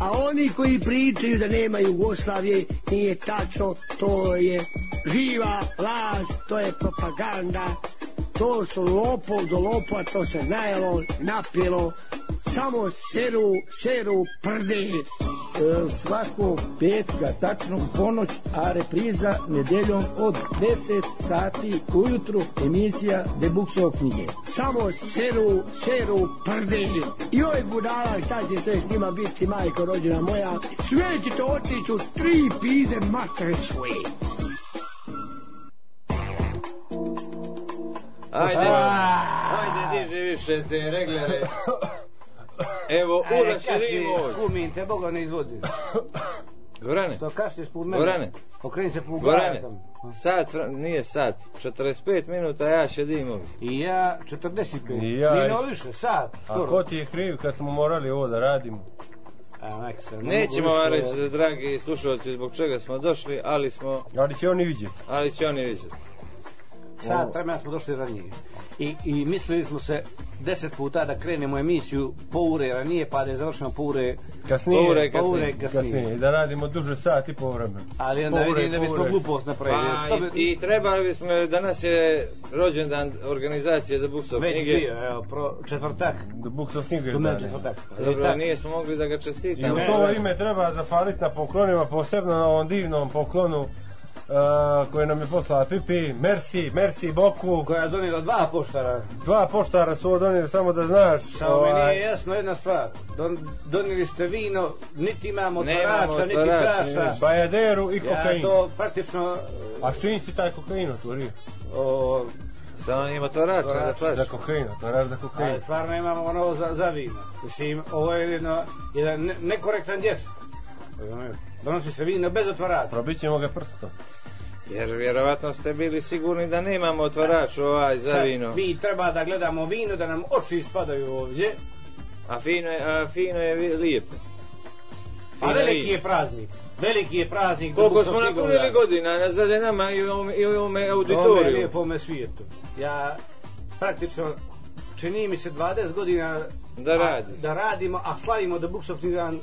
A oni koji pričaju da nema Jugoslavije, nije tačno, to je živa laž, to je propaganda, to su lopov do lopova, to se najelo, napilo, samo seru, seru prde. E, svakog petka, tačno u ponoć, a repriza nedeljom od 10 sati ujutru, emisija Debuksov knjige. Samo seru, seru prde. I oj budala, šta će sve s njima biti, majko rođena moja, sve ćete otići u tri pide matere svoje. Ajde, ajde, diži više te reglere. Evo, ura će dimos. Kumin, te Boga ne izvodi. Gorane, Što kašlješ pun mene? Gorane, Okreni se pun Gorane, glavom. sat, nije sat, 45 minuta ja šedim ovdje. I ja 45. I ja ne više, sad. A ko ti je kriv kad smo morali ovo da radimo? A, nek se, ne Nećemo vam reći, dragi slušalci, zbog čega smo došli, ali smo, Ali će oni vidjeti. ali će oni vidjeti. Sad vremena smo došli ranije. I, I mislili smo se deset puta da krenemo emisiju po ure ranije, pa da je završeno po ure, Kasnije. Ure po ure kasnije. kasnije. Kasnije. I da radimo duže sat i po vremenu. Ali onda Po ure, vidim da po bismo ure. glupost napravili. Pa, bi- i, i trebali bismo, danas je rođendan organizacije da Buksov Već knjige. bio, evo, pro, četvrtak. Da Buksov knjiga To meni izdane. četvrtak. Dobro, Tak. nismo mogli da ga I čestitamo. u to ime treba zafaliti na poklonima, posebno na ovom divnom poklonu uh, koje nam je poslala Pipi. Merci, merci Boku. Koja je donijela dva poštara. Dva poštara su ovo donijeli, samo da znaš. Samo mi ovaj, nije jasno jedna stvar. Don, donijeli ste vino, niti imamo otvarača, niti čaša. Bajaderu i Ja kokain. to praktično... A s čim si taj kokain otvorio? O, Samo ima to rača da plaš. Za kokain, otvaraš za kokain. ali stvarno imamo ono za, za vino. Mislim, ovo je jedno, jedan ne, nekorektan djec. Donosi se vino bez otvarača. Probit ćemo ga prstom. Jer vjerovatno ste bili sigurni da nemamo otvarač ovaj za Sad, vino. Mi treba da gledamo vino, da nam oči ispadaju ovdje. A fino je, a fino je lijepo. A Fino veliki vino. je praznik. Veliki je praznik. Koliko smo napunili godina, ne zade nama i ovome- i ovome Ovo je auditoriju. lijepo ome svijetu. Ja praktično čini mi se 20 godina Da a, radi. da radimo, a slavimo The Books of dan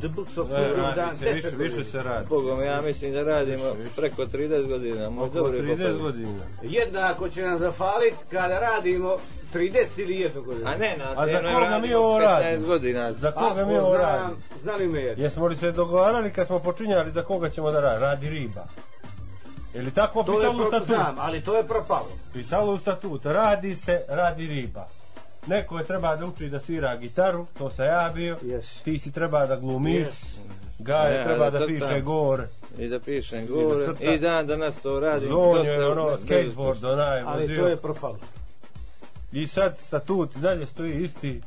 The Books of dan 10 više, više se radi. Bogom, ja mislim da radimo Više, više. preko 30 godina. Moj Oko dobro je 30 popad. godina. Jednako će nam zafalit kada radimo 30 ili jednu godinu. A ne, na A za Atenoj koga mi radimo ovo 15 radimo? godina. Za koga mi ovo znam, radimo? Znali me jer. Jesmo li se dogovarali kad smo počinjali za koga ćemo da radi? Radi riba. Ili tako To je pisalo u pro, statut? znam, ali to je propalo. Pisalo u statut, radi se, radi riba. Neko je treba da uči da svira gitaru, to sam ja bio. Yes. Ti si treba da glumiš. Yes. Gaje Ja, treba da da, piše gore. I da pišem gore. crta. I dan danas to radim. Zonjo dosta je ono skateboard onaj Ali vozio. to je propalo. I sad statut dalje stoji isti.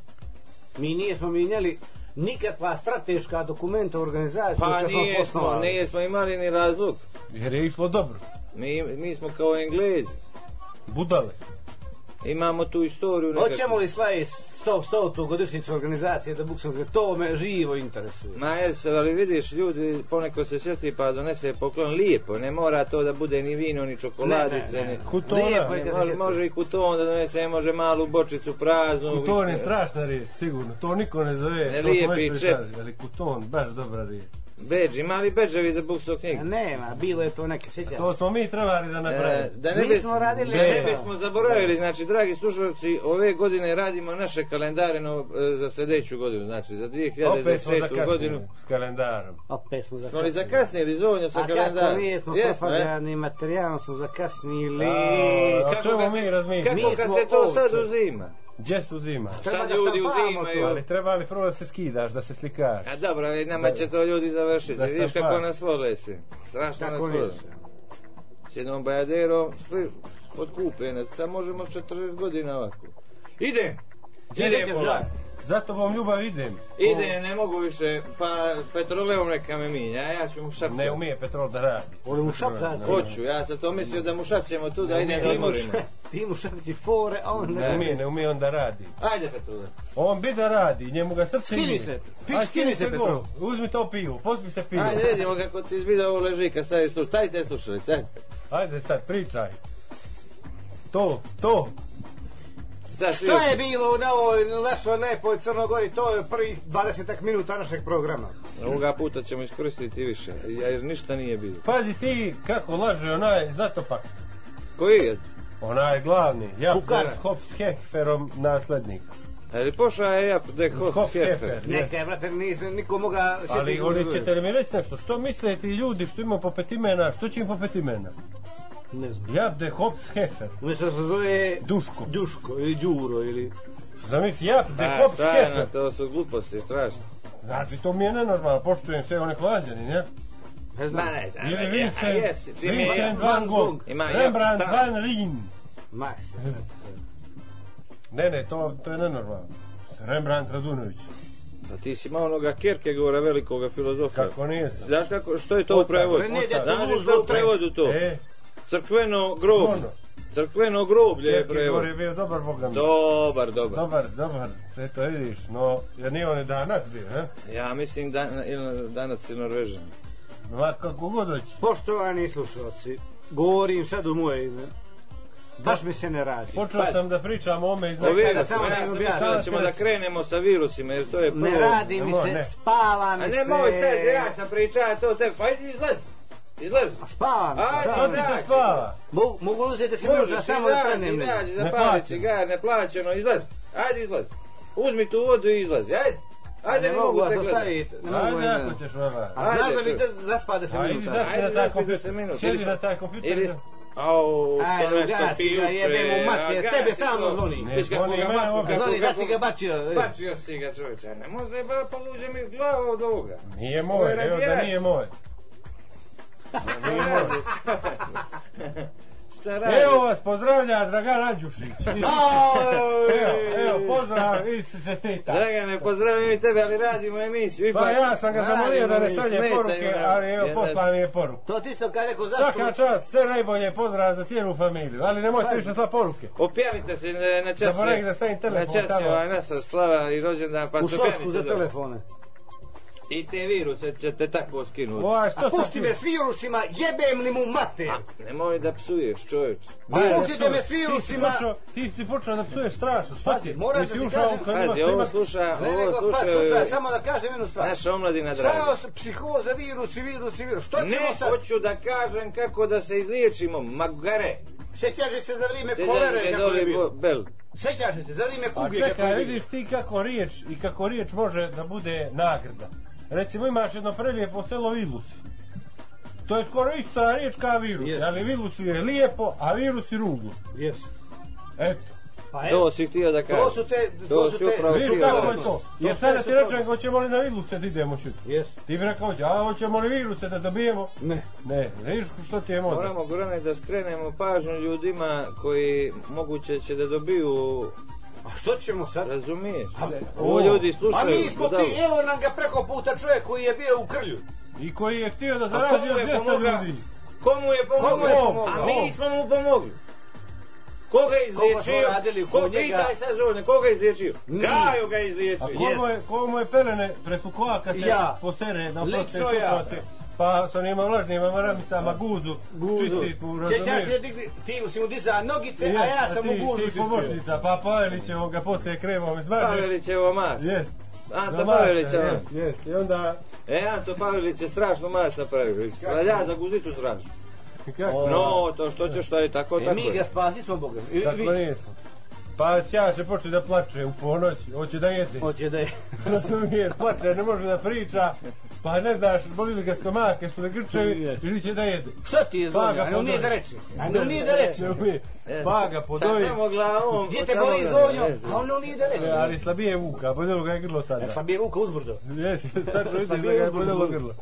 Mi nismo mijenjali nikakva strateška dokumenta u organizaciju Pa kad smo nije smo, osnovali. nije smo imali ni razlog. Jer je išlo dobro. Mi, mi smo kao Englezi. Budale. Imamo tu istoriju nekakvu. Hoćemo li slaviti 100 100 godišnjicu organizacije da Buksom to me živo interesuje. Ma jesu, ali vidiš, ljudi poneko se sjeti pa donese poklon lijepo, ne mora to da bude ni vino, ni čokoladice, Ne, ne, ne. ni... Kutona. Lijepo se Može, može i kuton da donese, može malu bočicu praznu. Kuton je strašna riječ, sigurno. To niko ne zove. Ne lijepi čep. Ali kuton, baš dobra riječ. Beđi, mali beđevi za bukso knjigu. A Nema, bilo je to neke, sjećam To smo mi trebali da E, napravimo. da ne Mi bi, smo radili da ne bismo zaboravili, znači, dragi slušalci, ove godine radimo naše kalendare no, e, za sljedeću godinu, znači, za Opet smo 2010. zakasnili godinu. s kalendarom. Opet smo Smo li zakasnili. zakasnili zonja sa A kako kalendarom? nije, smo Jesmo, e? propagandnim materijalom smo zakasnili. A, Kako čemu mi razmišljamo? Kako Mi se to ovce. sad uzima? Gdje se uzima? Treba Sad ljudi uzimaju. to. Ali treba li prvo da se skidaš, da se slikaš? A dobro, ali nama će to ljudi završiti. Da Vidiš kako nas vole svi. Strašno nas vole. S jednom bajaderom, svi odkupe nas. Sad možemo s 40 godina ovako. Ide! Gdje Ide idete, pola. Vlad? Zato vam ljubav idem. Ide, ne mogu više, pa petroleum neka me minja, a ja ću mu šapćati. Ne umije Petrol da radi. Voli mu šaptati. Hoću, ja sam to mislio da mu šapćemo tu, da idem da odmorimo. ša- Ti mu šapti fore, a on Ne ne. umije, ne umije on da radi. Ajde, Petrole. On bi da radi, njemu ga srce Skini se, pi- Aj, skini se. Petrov. Uzmi to pivo, pozbi se pivo. Ajde, vidimo kako ti izbida ovo leži kad staviš slušalice. Stavite slušalice, ajde. Ajde sad, pričaj. To, to. Sad Šta je bilo na ovoj lešo lepoj Crnogori? To je prvih 20 minuta našeg programa. Ovoga puta ćemo iskoristiti više, jer ništa nije bilo. Pazi ti kako laže onaj Zlatopak. Koji je? Onaj glavni. Ja Fukara. Hofsheferom naslednik. Ali pošao je ja de. Hofshefer. Neka, brate, nisam niko moga... Ali oni ćete li mi reći nešto? Što misle ti ljudi što ima po pet imena? Što će im po pet imena? Ne znam. Jabde Hofshefer. Umjesto da se zove... Duško. Duško ili Đuro ili... Zamisli, Jabde A, šta je na Hofshefer. to su gluposti, strašno. Znači, to mi je nenormalno. Poštujem sve one klađani, ne? Ne znam. Ma ne, da, ja, Vincent, jes, Vincent van Gogh, Ima ja- Rembrandt van Rijn. Ma se. Ne, ne, to, to je nenormalno. Rembrandt Radunović. Pa ti si imao onoga Kierkegaarda velikoga filozofa. Kako nije sam? Znaš kako, što je to u prevodu? Ne, ne, Znaš to što je u uzme- prevodu to? E, Crkveno groblje. ono. Crkveno groblje je Kierkegaard prevod. je bio dobar boga mi. Dobar, dobar. Dobar, dobar. Sve to vidiš, no, jer nije on je danac bio, he? Ja mislim da, ili danas je Norvežan. Ma kako god hoće. Poštovani slušalci, govorim sad u moje ime. Baš mi se ne radi. Počeo sam da pričam o ome iz O virusu, samo da mi sam da ćemo da krenemo sa virusima, jer to je prvo. Ne radi mi se, ne. spava mi A se. ne moj sad, ja sam pričao to te, pa idi izlaz. Izlaz. Spava mi se, Ajde, da. Što ti se spava? Mogu, mogu uzeti da se možda Možeš, samo da nego. izađi, Ne zapali plaćeno. cigar, neplaćeno, izlaz. Ajde, izlaz. Uzmi tu vodu i izlazi, ajde. Ajde, Ne mogu vas te gledati. ostaviti. Ne mogu Ajde, jedno. ako ćeš znaš Ajde, da mi što? te zaspa 10 Ajde, minuta. Ajde, zaspi kompjuter. 10 minuta. Sjedi Ili- na taj kompjuter. Ili... Au, Ajde, ugasi ga, jebem u mater, a tebe stalno zvoni. Ne zvoni ga mene uopće. kako- Zvoni, da si ga bačio. e. Bačio si ga čovječe, ne može ba poluđe mi glava od ovoga. Nije moj, evo da nije moj. Nije moj. Šta radiš? Evo vas, pozdravlja Dragan Andjušić. Evo, evo, pozdrav i se čestita. Dragane, pozdravim i tebe, ali radimo emisiju. Ipak, Pa ja sam ga zamolio da ne šalje poruke, ali evo posla mi je poruku. To ti isto kad rekao zašto... Svaka čast, sve najbolje pozdrav za cijelu familiju, ali nemojte više sla poruke. Opjanite se na, čas. Zaboravite da stavim telefon Na čas tamo. ovaj nasa slava i rođendan, pa U se sosku opjanite za dobro. telefone. I te viruse ćete tako skinuti. Ova, što A sam pusti ti- me s virusima, jebem li mu mater. Nemoj da psuješ, čovječ. Pa Ne, pustite me s Ti si virusima. počeo, ti si počeo da psuješ strašno, šta ti? moram da ti ušao kažem- Pazi, ovo snimak? sluša, Ne, ovo pa sluša slušaj, samo da kažem jednu stvar. naša omladina Samo draga. s- psihoza, virusi, virusi, virusi. Što Ne, ćemo sad? hoću da kažem kako da se izliječimo, magare. Sjećaš se za vrijeme kolere se kako je bel. Sjećaš li se za vrijeme A kuge kako čekaj, vidiš ti kako riječ i kako riječ može da bude nagrada. Recimo imaš jedno prelijepo selo Vilus. To je skoro ista riječ kao virus, Jest. ali Vilus je lijepo, a virus je ruglo. Jes. Eto, Pa To si htio da to kažeš. su te... To To su si te... upravo kako da je to. To Jer sada ti to- rečem, hoćemo li na Viluse da idemo šut. Jes. Ti bi rekao, a hoćemo li viruse da dobijemo? Ne. Ne, vidiš što ti je mozak. Moramo Gorane da skrenemo pažnju ljudima koji moguće će da dobiju, A što ćemo sad? razumiješ? A, Ovo o. ljudi A slušaju. mi smo ti, evo nam ga preko puta čovjek koji je bio u krlju. I koji je htio da A zarazi od je 200 pomogao? ljudi. Komu je pomogao? Komu je pomogao? A mi smo mu pomogli. Koga je izliječio? radili Ko kod njega? pitaj sad zovne, koga je izliječio? Mi. Gaju ga je A izliječio. komu je, komu je pelene presukova kad se Ja. posere na Lično prote ja. Pa sa onima vlažnjima maramicama guzu, Guzu. čisti tu, Sjećaš razumiješ? digli, ti si mu dizao nogice, a Jest, ja sam ti, mu guzu Ti čistio. pomoćnica, pa Pavelićevo ga poslije kremom izmažeš. Pavelićevo mas. Jest. Anto Na masa, Pavelića mas. jest, jest. I onda, E, Anto Pavelić je strašno mas napravio. Ja za guzitu strašno. kako? No, to što ćeš, to je tako, E, tako mi je. ga spasi smo Boga. Tako nismo. Pa ja će početi da plače u ponoć, hoće da jede. Hoće da je. Razumiješ, plače, ne može da priča, pa ne znaš, boli li ga stomak, jesu li grčevi, ili će da jede. Šta ti je Pa A ne umije da reče. Ne umije da reče. Ne umije. Pa ga podoji. Samo glavom. Gdje te boli znam. A on ne umije da E, reče. Ali slabije vuka, boljelo ga je grlo tada. E, pa bi je vuka uzbrdo. Jesi, tačno vidiš da Slabije ga je boljelo grlo.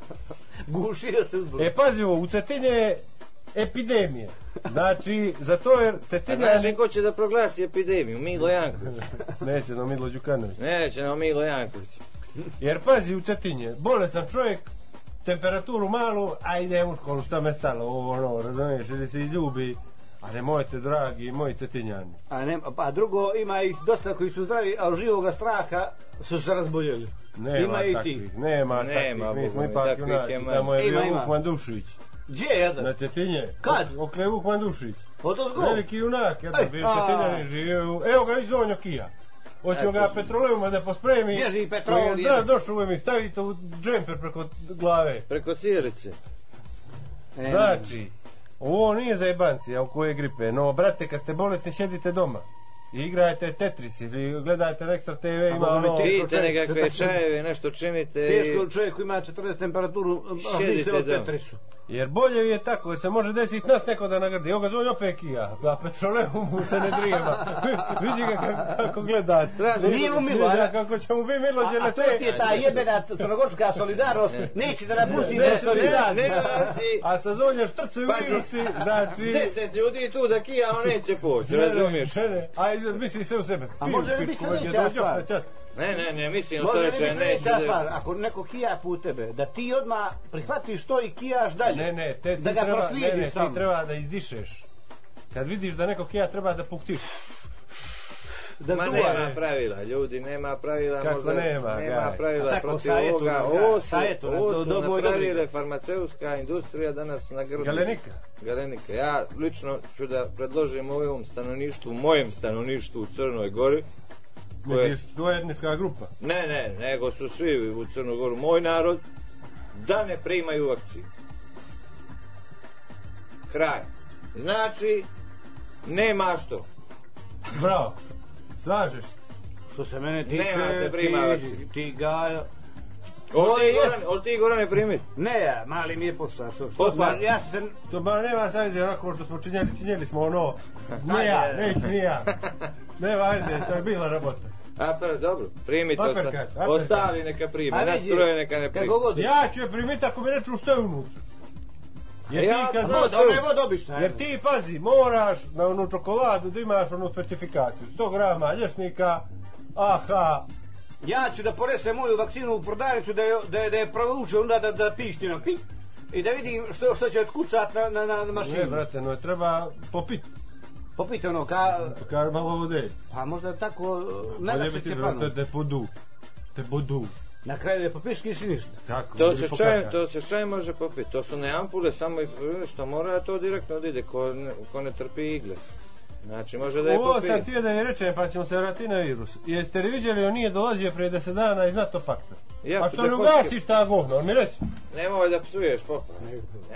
Gušio se uzbrdo. E, pazi ovo, u Cetinje je epidemije. Znači, za to jer A Cetinja... znaš i ko će da proglasi epidemiju? Milo Janković. Neće, no Milo Đukanović. Neće nam Milo Janković. Jer pazi u Cetinje, bolestan čovjek, temperaturu malu, a ide u školu, šta me stalo, ovo, ono, razumiješ, ili se izljubi. A nemojte, dragi moji Cetinjani. A ne, pa drugo, ima ih dosta koji su zdravi, a od živoga straha su se razboljeli. Nema Ima i ti. takvih, nema, Nema, takvih, mi smo ipak takvih junaci, je tamo je bio ima. Vuk Mandušić. Gdje je jedan? Na Cetinje. Kad? Ok, Vuk Mandušić. Od ozgo. Veliki junak, Ej, bio a. četinjani živio. Evo ga izonjo Kija. Hoćemo ga petroleuma da pospremi. Bježi petrol, ide. Da, došao mi, stavite u džemper preko glave. Preko sjerice. E, Znači, ovo nije za jebanci, oko je gripe, no, brate, kad ste bolesni, sjedite doma. I igrajte Tetris ili gledajte Extra TV, ima ono... Pijte čovjek, nekakve čajeve, nešto činite Teško i... čovjek koji ima 40 temperaturu, Šedite mišlje o. Tetrisu. Jer bolje je tako, jer se može desiti nas neko da nagrdi. Evo ga zove opet Kija, a petroleum mu se ne drijeva. Vidi ga kako, kako gleda. Strašno. Nije mu milo, a? kako će mu biti milo, A, to ti je ta jebena crnogorska solidarnost, neće da napusti Ne, ne, znači, A sa zonja štrcaju Pazi. virusi, znači... deset ljudi tu da Kija, on neće poći, razumiješ? Ne, ne, a izgled misli sve u sebe. A može li biti sljedeća stvar? Ne, ne, ne, mislim, Može li sljedeće, biti neće sljedeća stvar, ako neko kija put tebe, da ti odmah prihvatiš to i kijaš dalje. Ne, ne, te, ti da ga treba, ne, proslijediš ne, ti treba da izdišeš. Kad vidiš da neko kija treba da puktiš. Da Ma duvaš. nema pravila, ljudi, nema pravila, Kako možda nema, nema gaj? pravila tako, protiv savjetu ovoga. Ovo su, ovo su do napravile farmaceutska industrija danas na grdu. Galenika. Galenika. Ja lično ću da predložim ovom stanovništvu, mojem stanovništvu u Crnoj Gori, koje, Misliš, to je etnička grupa. ne, ne, nego su svi u Crnoj Goru, moj narod, da ne primaju vakcinu. Kraj. Znači, nema što. Bravo. Slažeš se. Što se mene tiče, Nema se prima ti, ti ga... Ovo je Goran, od ti Gorane primiti. Ne, ja, mali mi je posla. Što, što, Posla. ja sam... To ba nema savjeze onako što smo činjeli, činjeli smo ono. Ne ja, neću ni ja. Ne važno, to je bila rabota. A pa dobro, osta, uppercut. ostavi neka prime, A nas troje neka ne god. Ja ću je primiti ako mi reču što je unutra. Jer Ja, ti kad pa dođeš, Dobro, evo dobišna. Jer ti pazi, moraš na onu čokoladu da imaš onu specifikaciju. 100 grama lješnika, aha, Ja ću da ponesem moju vakcinu u prodavnicu da je, da je, da je provuče onda da, da pišti na pi i da vidim što, što će otkucat na, na, na ne mašinu. brate, no treba popit, Popite ono, ka, kar malo vode. pa možda tako ne Bolje da se će te, panu. te budu. Te budu. Na kraju ne popiš kiši ništa. Tako, To se čaj, to se čaj može popiti. To su ne ampule, samo i- što mora to direktno da ide ko ne, ko ne trpi igle. Znači može da je Ovo popije. sam htio da je rečem, pa ćemo se vratiti na virus. Jeste li vidjeli, on nije dolazio prije 10 dana iz NATO pakta? Ja pa što ne ugasiš ta govna, on mi reći. Nemoj da psuješ popa.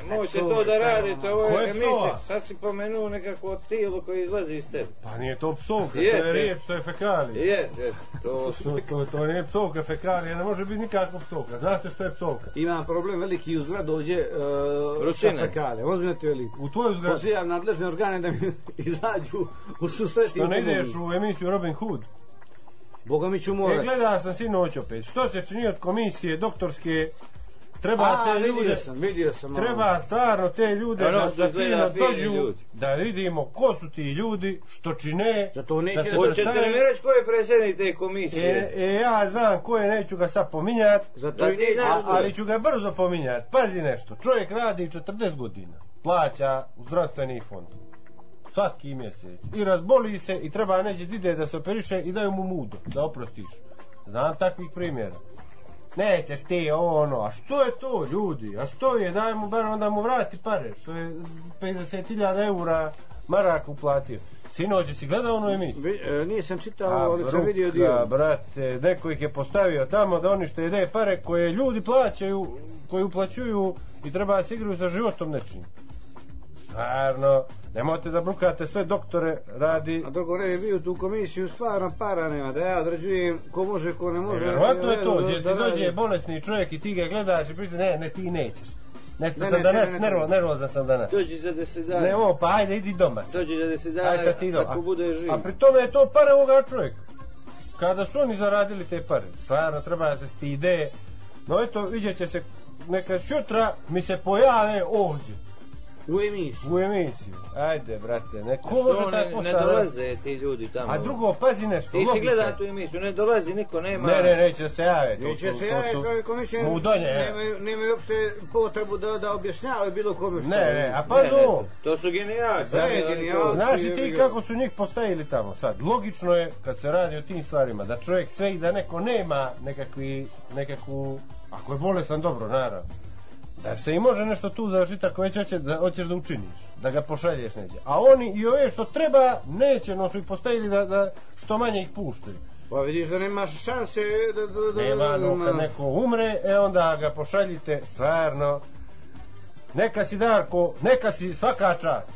Nemoj se to da radite, ono? ovo je emisija. Sad si pomenuo nekako tijelo koje izlazi iz tebe. Pa nije to psovka, to Jeste. je riječ, to je fekalija. Jes, jes, to To, to, to nije psovka, fekalija, ne može biti nikakva psovka. Znate što je psovka? Imam problem veliki uz grad dođe uh, Vrućina. šafekale. Ozbiljno ti veliki. U tvoju zgradu. Pozivam nadležne organe da mi izađu u susret i Što ne ideš u emisiju Robin Hood? Boga mi ću E, morat. gleda sam sinoć opet. Što se čini od komisije doktorske? Treba A, te vidio ljude... sam, vidio sam. ono. Treba stvarno te ljude Ono da, da izgleda fino dođu, ljudi. da vidimo ko su ti ljudi, što čine. Da to neće se da- Hoćete li mi reći ko je predsjednik te komisije? E, e, ja znam ko je, neću ga sad pominjat, Zato Da i znaš je. ali ću ga brzo pominjat. Pazi nešto, čovjek radi 40 godina, plaća u zdravstveni fond. Svaki mjesec. I razboli se i treba neđe da ide da se operiše i daju mu mudo, da oprostiš. Znam takvih primjera. Nećeš ti ono, a što je to ljudi, a što je, daj mu bar onda mu vrati pare, što je 50.000 eura marak uplatio. Sinoć, si gledao onu emisiju? Vi, e, nisam čitao, A, ali sam vidio dio. brate, neko ih je postavio tamo da oni što jede pare koje ljudi plaćaju, koji uplaćuju i treba da se igraju sa životom nečim. Stvarno, nemojte da brukate sve doktore radi... A drugo ne bi bio tu komisiju, stvarno para nema, da ja određujem ko može, ko ne može. Vjerovatno je to, Da- jer ti dođe radi. bolesni čovjek i ti ga gledaš i priča, ne, ne, ti nećeš. Nešto Ne, sam ne, danas, ne, ne, ne. nervo, nervozan sam danas. Dođi za deset dana. Ne, ovo, pa ajde, idi doma. Dođi za deset dana, Aj sad ti idem. ako bude živ. A pri tome je to pare ovoga čovjeka. Kada su oni zaradili te pare, stvarno treba da se stide. No eto, vidjet će se neka sutra mi se pojave ovdje U emisiji. u emisiju. Ajde, brate, neko Što može taj ne, ne dolaze ti ljudi tamo. A drugo, pazi nešto. Ti si gledaj tu emisiju, ne dolazi niko, nema... Ne, ne, neće da se jave. To Neće su, se javiti su kao komisija, mudonje. e. nemaju, nemaju uopšte potrebu da, da objašnjavaju bilo kome što. Ne, ne, a Ne, pazi ne, ovo. To su genijalci. Da, oni- je genijalci. Znaš jebi ti kako su njih postavili tamo sad? Logično je kad se radi o tim stvarima da čovjek sve i da neko nema nekakvi, nekakvu, ako je bolesan dobro naravno, Da se i može nešto tu završiti ako već hoće da, hoćeš da učiniš, da ga pošalješ neđe. A oni i ove što treba, neće, no su ih postavili da, da što manje ih puštaju. Pa vidiš da nemaš šanse da... da, da Nema, no kad neko umre, e onda ga pošaljite, stvarno. Neka si Darko, neka si svaka čast.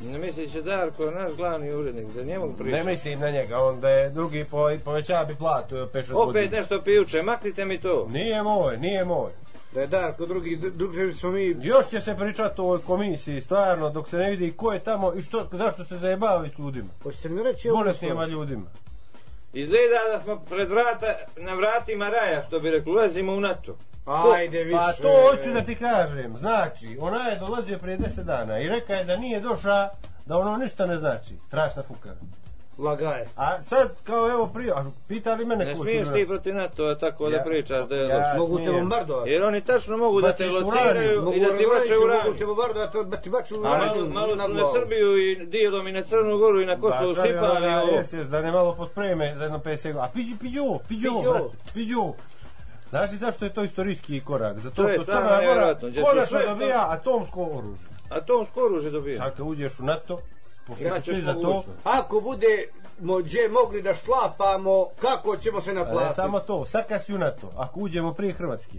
Ne misli će Darko, naš glavni urednik, za njemu priča. Ne mislim na njega, onda je drugi po, povećava bi platu 5-6 Opet godina. nešto pijuče, maknite mi to. Nije moj, nije moj. Da je Darko drugi, drugi smo mi... Još će se pričati o ovoj komisiji, stvarno, dok se ne vidi ko je tamo i što, zašto se zajebavaju s ljudima. Hoćete mi reći ovo? Bolesnijima ljudima. Izgleda da smo pred vrata, na vratima raja, što bi rekli, ulazimo u NATO. Ajde više. Pa to hoću da ti kažem. Znači, ona je dolazio prije 10 dana i reka je da nije došla, da ono ništa ne znači. Strašna fukara. Lagaje. A sad, kao evo prije, a pitali mene Ne ko smiješ ti protiv NATO tako da Ja- pričaš da je ja-. Mogu te bombardovati. Jer oni tačno mogu da te lociraju Mogu i da ti bače u Mogu te rani. bombardovati, da ti baču u A rani. malo, malo na su na. Srbiju i dijelom i na Crnu Goru i na Kosovo Pa, sipali ovo. Jes, jes, da ne malo pospreme za jedno 50 A piđi, piđi ovo, piđi ovo, Piđi ovo. brate, piđi ovo. Znaš li zašto je to istorijski korak? Zato što Crna Gora konačno dobija atomsko oružje. A to on skoro už je dobio. Sad kad uđeš u NATO, Imaćeš ti za to. Ako bude mođe mogli da šlapamo, kako ćemo se a ne naplatiti? samo to, sad kad si u NATO, ako uđemo prije Hrvatske,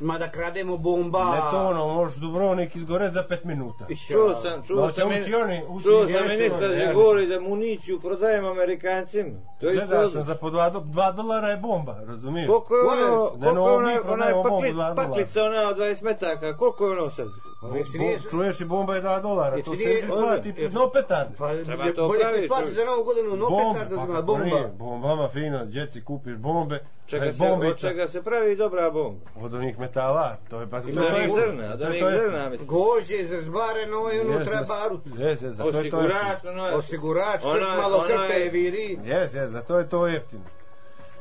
Ma da krademo bomba. ne to ono, možeš Dubrovnik izgore za 5 minuta. Čuo sam, čuo No, sam, će min- ući oni, ući čuo sam ministra da govori da municiju prodajemo Amerikancima. To je Gledao sam za po 2 dolara je bomba, razumiješ? Koliko je ono, Ne, koliko je mi onaj, dva dolara. paklica ona od 20 metaka, koliko je ono sad? Bo- Jeftinije bo- Čuješ i bomba je 2 dolara, to se isplati, Jeftinije- no petarde. Pa, Treba je- to bolje praviti, se isplati čovječe. za novu godinu, no Bomba, petarda pa uzima, kako bomba. nije, bombama fino, djeci kupiš bombe, Čega e, se, od čega se pravi dobra bomba? od onih metala, to je pa Od to je- onih zrna, od je- onih je- zrna, mislim. Gođe, izrezbareno i ono treba jes, barut. Jes, jes, zato je to Osigurač, ono, Osigurač, Ona- krp malo ona krpe je- viri. Jes, jes, zato je to jeftino.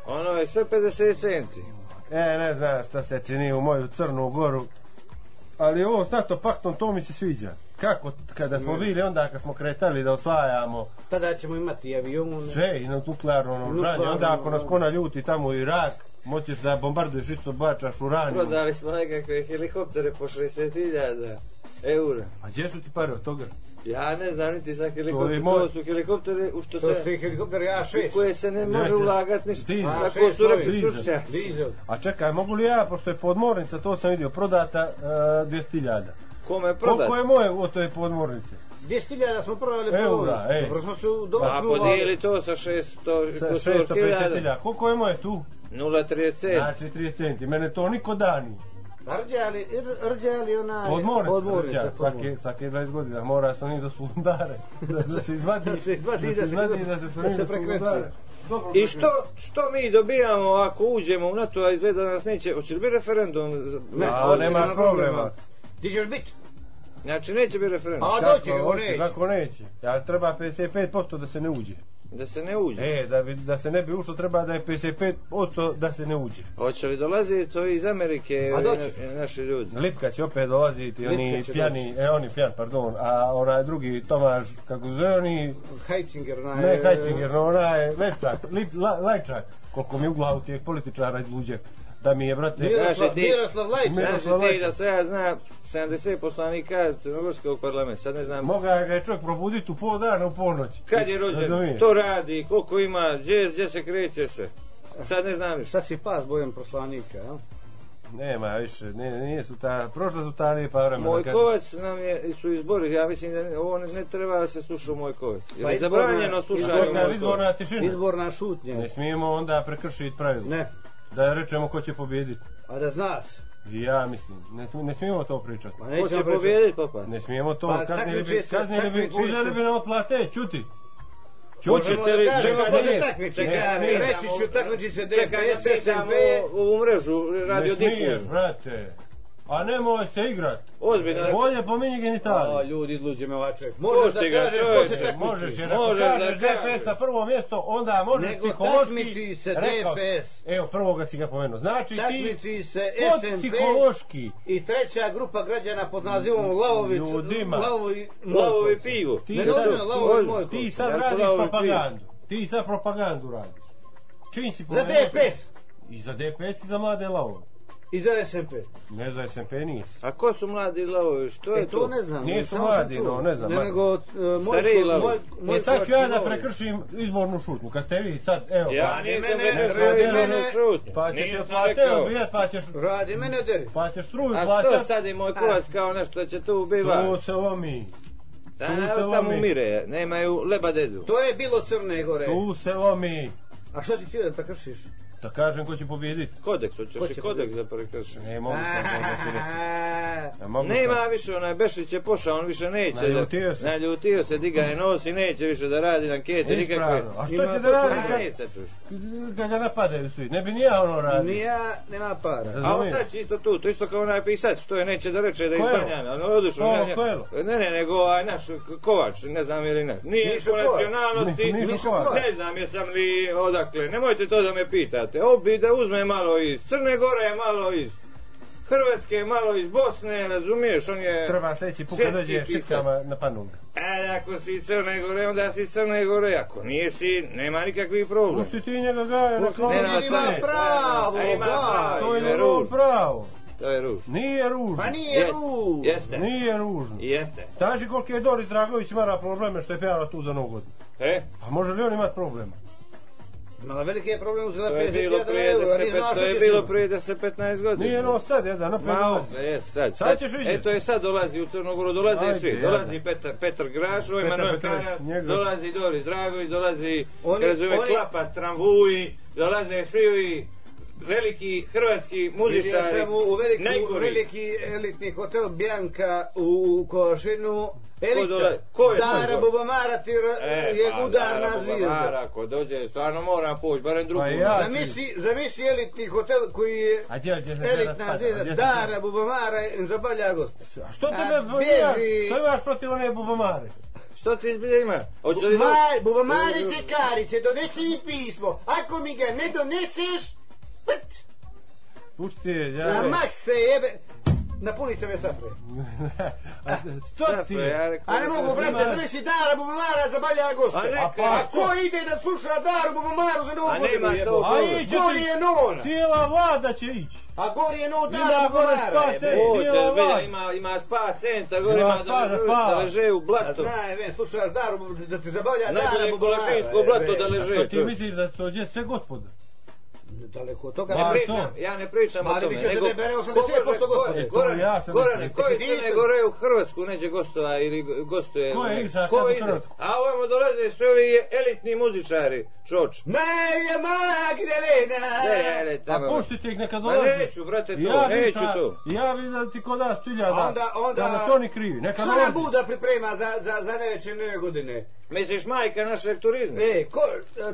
ono je sve 50 centi. E, ne znam šta se čini u moju Crnu Goru, ali ovo s NATO paktom, to mi se sviđa. Kako, kada smo bili onda, kad smo kretali da osvajamo Tada ćemo imati avion. sve i na nuklearno naoružanje, onda ako nas naoružanje. kona ljuti tamo u Irak, moćeš da bombarduješ isto bačaš uranijum. Prodali smo nekakve helikoptere po 60.000 eura. A gdje su ti pare od toga? Ja ne znam niti za helikopter, moj- to su helikoptere u što To se... su i helikopter A6. u koje se ne može ulagati ništa. Dizel. Tako A6 su rekli stručnjaci. A čekaj, mogu li ja, pošto je podmornica, to sam vidio, prodata uh, 200.000. Kome Koliko prodati? je moje od te podmornice? 200.000 smo prodali Eura, ej. Dobro smo se dobro Pa podijeli to sa 600 Sa kusur 650.000. hiljada. Koliko je moje tu? 0,30. Znači 30 centi. Mene to niko dani. Rđali, rđali onaj... Podmornica. Podmornica, Podmornica. Svake, svake 20 godina mora se onih za sulundare. Da, da se izvadi. Da se izvadi, da se da se- izvadi, da se da prekreće. sulundare. I što, što mi dobijamo ako uđemo u NATO, a izgleda nas neće, hoće li biti referendum? Ne, A, nema problema. Ti ćeš biti? Znači neće biti referendum. A Kako, doći ga, hoće, neće. Kako neće? Ja treba 55% da se ne uđe. Da se ne uđe. E, da, bi, da se ne bi ušlo treba da je 55% da se ne uđe. Hoće li dolaziti to iz Amerike, A doći na- naši ljudi? Lipka će opet dolaziti, oni Lipka pjani, e oni pjan, pardon, a onaj drugi Tomaš, kako zove, oni, onaj... ne Hajcinger, no onaj Lečak, lip, la, Lajčak, koliko mi u glavu tijek političara iz Luđe, da mi je, brate, Miroslav, Znaš ti- Miroslav Lajčak. Miroslav ti Lajčak. da se ja znam 70 poslanika Crnogorskog parlamenta, sad ne znam Moga ga je čovjek probuditi u pol dana u polnoć. kad je rođen, što radi, koliko ima, gdje, gdje se kreće se. Sad ne znam. Šta si pas bojem poslanika, jel? Nema više, ne, nije su ta, prošla su ta lijepa vremena. Moj kad- kovac nam je, su izbori, ja mislim da ovo ne, ne treba da se sluša moj kovac. Jer Pa je izborna- zabranjeno slušanje Izborna, tišina. Izborna šutnja. Ne smijemo onda prekršiti pravila. Ne, Da rečemo ko će pobijediti. a da znaš. Ja mislim, ne, smi, ne smijemo to pričati. Pa Ko nećemo će pričati. pobijediti, papa? Ne smijemo to, Pa, kaznili bi, kaznili bi, uzeli bi nam otplate, čuti. Hoćete li- da takmiči. Čekaj, Ja, ne, Reći ću takmiči se Čekaj da DPS, pitam SMP. u, mrežu, radio Ne smiješ, brate. A nemoj se igrat. Ozbiljno. Bolje pominji A, genitali. ljudi, izluđe me ovaj čovjek. Možeš da ga, čovječe, takmiči. Možeš, jer ako Možeš kažeš da. DPS na prvo mjesto, onda možeš Nego psihološki... takmiči se. DPS. Evo, prvoga si ga pomenuo. Znači ti, Takmiči se SMP psihološki, i treća grupa građana pod nazivom Lavović. Ljudima. Lavovi, Lavovi pivo. ti, Ne, sad, ne, ne, Lavovi moj ti sad radiš propagandu. Ti sad propagandu radiš. Čim si Za pomenuo- DPS. I za DPS i za mlade lavove. I za SMP. Ne za SMP nisi. A ko su mladi lavovi? Što je E, to ne znam. Nisu mladi, no, ne znam, Ne, nego, uh, moj, Stariji lavovi. moj, moj E sad ću ja da prekršim izbornu šutnju. Kad ste vi sad, evo, Ja pa, nisam mene, prekršio radi izbornu mene, šutnju. pa ćete Nisam platiti, rekao. obijat, pa ćeš, Radi mene deri. pa ćeš struju A što plaćat. sad i moj kuvac kao nešto će tu ubiva? To se lomi. Da, tu tamo umire, nemaju leba dedu. To je bilo Crne Gore. Tu se lomi. A što ti ti da prekršiš? Da kažem ko će pobjediti. Kodeks, Ko hoćeš i će kodeks da prekrši. Ne mogu sam to da Ja mogu Nema sad. više, onaj Bešić je pošao, on više neće. Naljutio da, se. Naljutio se, diga je nos i neće više da radi ankete nikakve. Ispravno. A što Ima će da radi kad, kad ga napadaju svi? Ne bi ni ja ono radio. Nija, nema para. A on tači isto tu, to isto kao onaj pisac, što je neće da reče da je Ko je? odušao, Ko, ne, ne, ko je? ne, ne, nego ovaj naš Kovač, ne znam ili ne. Nije po Kovač. nacionalnosti, ne znam jesam li odakle, nemojte to da me pitate. Obi da uzme malo iz Crne Gore, malo iz Hrvatske, malo iz Bosne, razumiješ, on je... Treba sljedeći put kad dođe šipkama na panung. E, ako si iz Crne Gore, onda si iz Crne Gore, ako nije si, nema nikakvih problema. Pušti ti njega gaja na kao... Ne, ima pravo, ima pravo, To je ruž. pravo. To je ruž. Nije ružno. Pa nije Jeste, ruž. Jeste, Nije ružno. jeste. Taži koliko je Doris Dragović imala probleme što je pjevala tu za novu godinu. E, A može li on imati problema? Imala veliki je problem uzela to je 50 bilo prije eura, nije 10, znala to je bilo prije 10-15 godina. Nije no sad, jedan, opet Ma, dolazi. je, sad, Sad sad, ćeš vidjeti. Eto je sad dolazi u Crnogoru, dolaze Ajde, svi. Dolazi Petar, Petar Graš, ovaj Petar Manuel Kara, njegov. dolazi Doris Dragović, dolazi Oni- razume, oni- Klapa, Tramvuji, dolaze svi ovi veliki hrvatski muzičari. sam u, u veliki, veliki elitni hotel Bianca u Košinu. Elita. Ko je Dara to? Bubamara ti E, je pa, udarna Dara zvijezda. Bubamara, Ako dođe, stvarno moram poći, barem drugu. Pa ja. Zamisli, zamisli elitni hotel koji je A gdje ćeš se elitna zvijezda. Dara Bubamara zabavlja goste. A što tebe bježi. Što imaš protiv one bubamare? Što ti izbilje ima? Hoće li doći? Maj, Bubamariće Kariće, donesi mi pismo. Ako mi ga ne doneseš, prt, Pušti je, na ja... maks se jebe. Napunite me safre. A Što ti je? A ne mogu, brate, zamisli Dara Bubamara zabavlja goste. A A pa, a ko ide da sluša Daru Bubamaru za novu A godinu? nema jebo? to A problem. iće Gori ti, je nova. cijela vlada će ići. A gori je nov Ima Dara Bubamara. centar. Hoće, Cijela vlada. ima, ima spa centar, gore Ima ima spa da da leže, spava. da leže u A blatu. znaj, ven, slušaš Daru, da ti zabavlja Dara Najbolje Bubamara. kolašinsko blato da leže. A ti misliš da to će sve gospoda? Daleko od toga. Ne Ma, pričam, to. ja ne pričam Ma, o ne tome, nego... da je bere 80% ko može- ko- gospode? E, to Gorane, ja Gorane, koji Crne Gore u Hrvatsku neće gostova ili gostuje? Ko je ne- išao Ko kad u? Hrvatsku? A ovamo dolaze sve ovi elitni muzičari, čoč. Marija Magdalena! Ne, ne, A puštite ih neka Ma dolaze. neću, brate, to, Ja neću to. Ja vidim da ti kod nas stilja A da, onda, onda... da nas oni krivi. Neka Što nam. Buda priprema za, za, za najveće nove godine? Misliš majka našeg turizma? E, ko,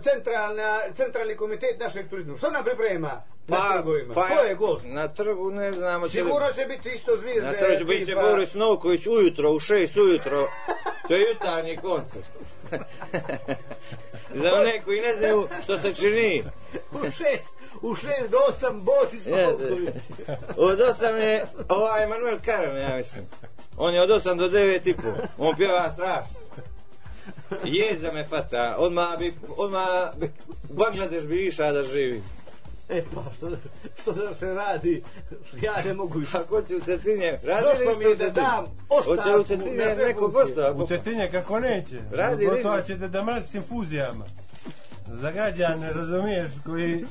centralna, centralni komitet našeg turizma, što nam priprema na trgovima? ko je gost? Na trgu ne znamo. Sigurno će biti isto zvijezde. Na trgu će biti će Boris Novković ujutro, u šest ujutro. To je jutarnji koncert. Za one koji ne znaju što se čini. U šest, u šest do osam Boris Novković. Od osam je ovaj Emanuel Karam, ja mislim. On je od 8 do 9 i po. On pjeva strašno. Jeza me fata. Odmah bi, odmah bi, u Bangladeš bi išao da živi. E pa, što, što da se radi? Ja ne mogu više. Ako će u Cetinje, radi li što da dam Hoće li u ostavku Cetinje neko gosta? U Cetinje kako neće. Radi, vidiš. ćete da mrati s infuzijama. Za građane, razumiješ, koji...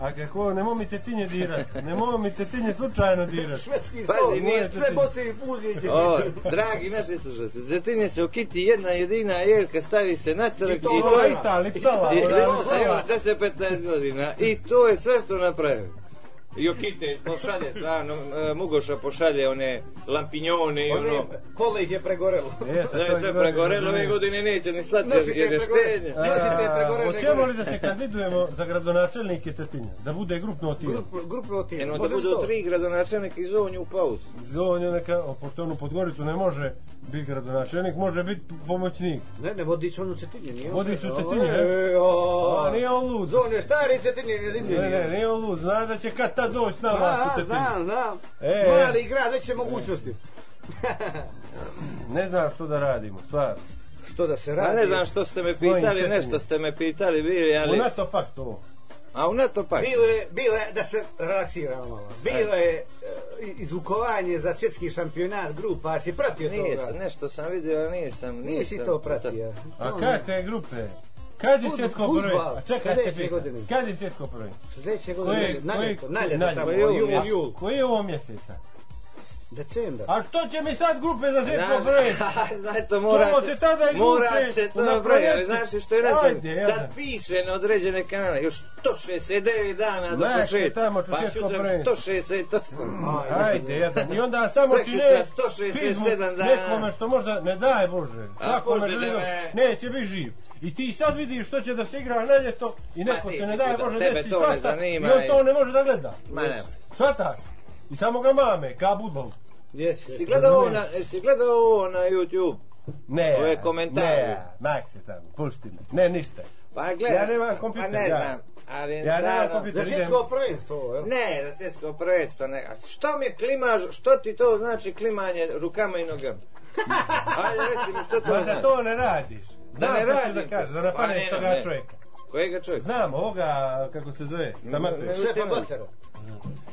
A kako, nemoj mi Cetinje dirat. Nemoj mi Cetinje slučajno dirat. Švedski Pazi, stol, nije moje sve to- boce infuzije će O, dragi naši slušatelji, u Cetinje se okiti jedna jedina jelka, stavi se na trg I i to to, To je je... ista lipsala. I, i, lipsala. 10-15 godina. I to je sve što napravi. I okite, pošalje stvarno, e, Mugoša pošalje one lampinjone i ono... Kole ih je pregorelo. E, Da to je sve pregorelo, ove godine neće ni slati jer je pregore- štenja. Nosite Hoćemo gore. li da se kandidujemo za gradonačelnike Cetinja? Da bude grupno tijelo? Grup, grupno tim. Eno da budu tri gradonačelnika iz ovnju u pauzu. Zonja neka, pošto on u Podgoricu ne može biti gradonačelnik, može biti pomoćnik. Ne, ne, vodi se on u Cetinje, nije on. Vodi se u Cetinje, ne? e, o. A nije on lud. Zon je stari Cetinje, ne dimlje. Ne, ne, nije on lud. Zna da će kad tad doći na vas u A, Cetinju. znam, znam. E, Mali grad, neće mogućnosti. Ne znam što da radimo, stvar. Što da se A radi? ne znam što ste me pitali, nešto ste me pitali U ali... NATO pakt ovo. A u NATO pak. Bilo je, bilo je, da se relaksiramo malo, bilo je e, izvukovanje za svjetski šampionat grupa, si pratio to? Nisam, nešto sam vidio, ali nisam. Nisi nisam to pratio. A To kad te grupe? Kad je svjetsko? A čekaj, te godine. Kad je svjetsko prvenstvo? Sljedeće Koje- godine, na koje- ljeto, na ljeto, na tamo, ljeto. jul, A- jul, Koji je ovo mjeseca? Decembar. A što će mi sad grupe za Znaš, prvenstvo? znaš, to mora To se tada mora se to napraviti, ali znaš što je ne Ajde, sad piše na određene kanale, još 169 dana do početka, tamo ću pa prvenstvo. 168. Ajde, jedan. I onda samo Preksutra čine 167 fizmu dana. nekome što možda ne daje Bože. Svakome želimo, neće biti živ. I ti sad vidiš što će da se igra na ljeto i neko ti se ne daje Bože tebe desi to ne svašta i on to ne može da gleda. Ma ne. Svataš? I samo ga mame, ka budbal. Jes, Si gledao ovo na, si gledao ovo na YouTube? Ne, Ove komentare. Ne, mak se tamo, pušti me. Ne, ništa. Pa gledaj. Ja nemam kompjuter, Pa ne ja. znam, ali Ja nemam kompjuter. Za svjetsko prvenstvo, jel? Ne, za svjetsko prvenstvo ne. A što mi klimaš, što ti to znači klimanje rukama i nogama? Ajde reci mi što to Ma da znači. to ne radiš. Da ne Znam šta ću radim. Da kažeš, da Pa napadneš ne, toga ne. čovjeka. Kojega čovjeka? Znam, ovoga, kako se zove, Stamatović. Ne, Šefa Batera.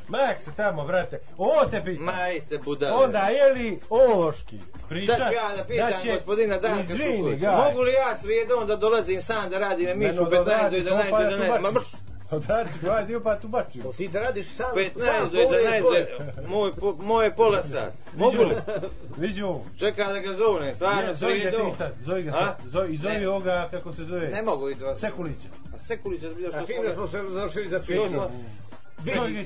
Mak se tamo, brate. Ovo te pita. Ma iste budale. Onda je li Ološki priča Sad ću ja da pitam će- gospodina Danka Šukovića. Mogu li ja srijedom da dolazim sam da radim emisiju Meno 15 do radiš, 11 do on pa ja 11? Ma mrš! Odradi, ovaj dio pa tu bačim. To ti da radiš sam, 15 sam do pole 11 svoje. do... Moj, po, moje pola sat. Mogu li? Viđu ovo. Čekam da ga zovnem, stvarno Ne, Zovi ga ti sad, zovi ga sad. Zovi, I zovi Ne. ovoga, kako se zove, Ne mogu i vas. Sekulića. A Sekulića da bilo A što fino smo se završili za Fino.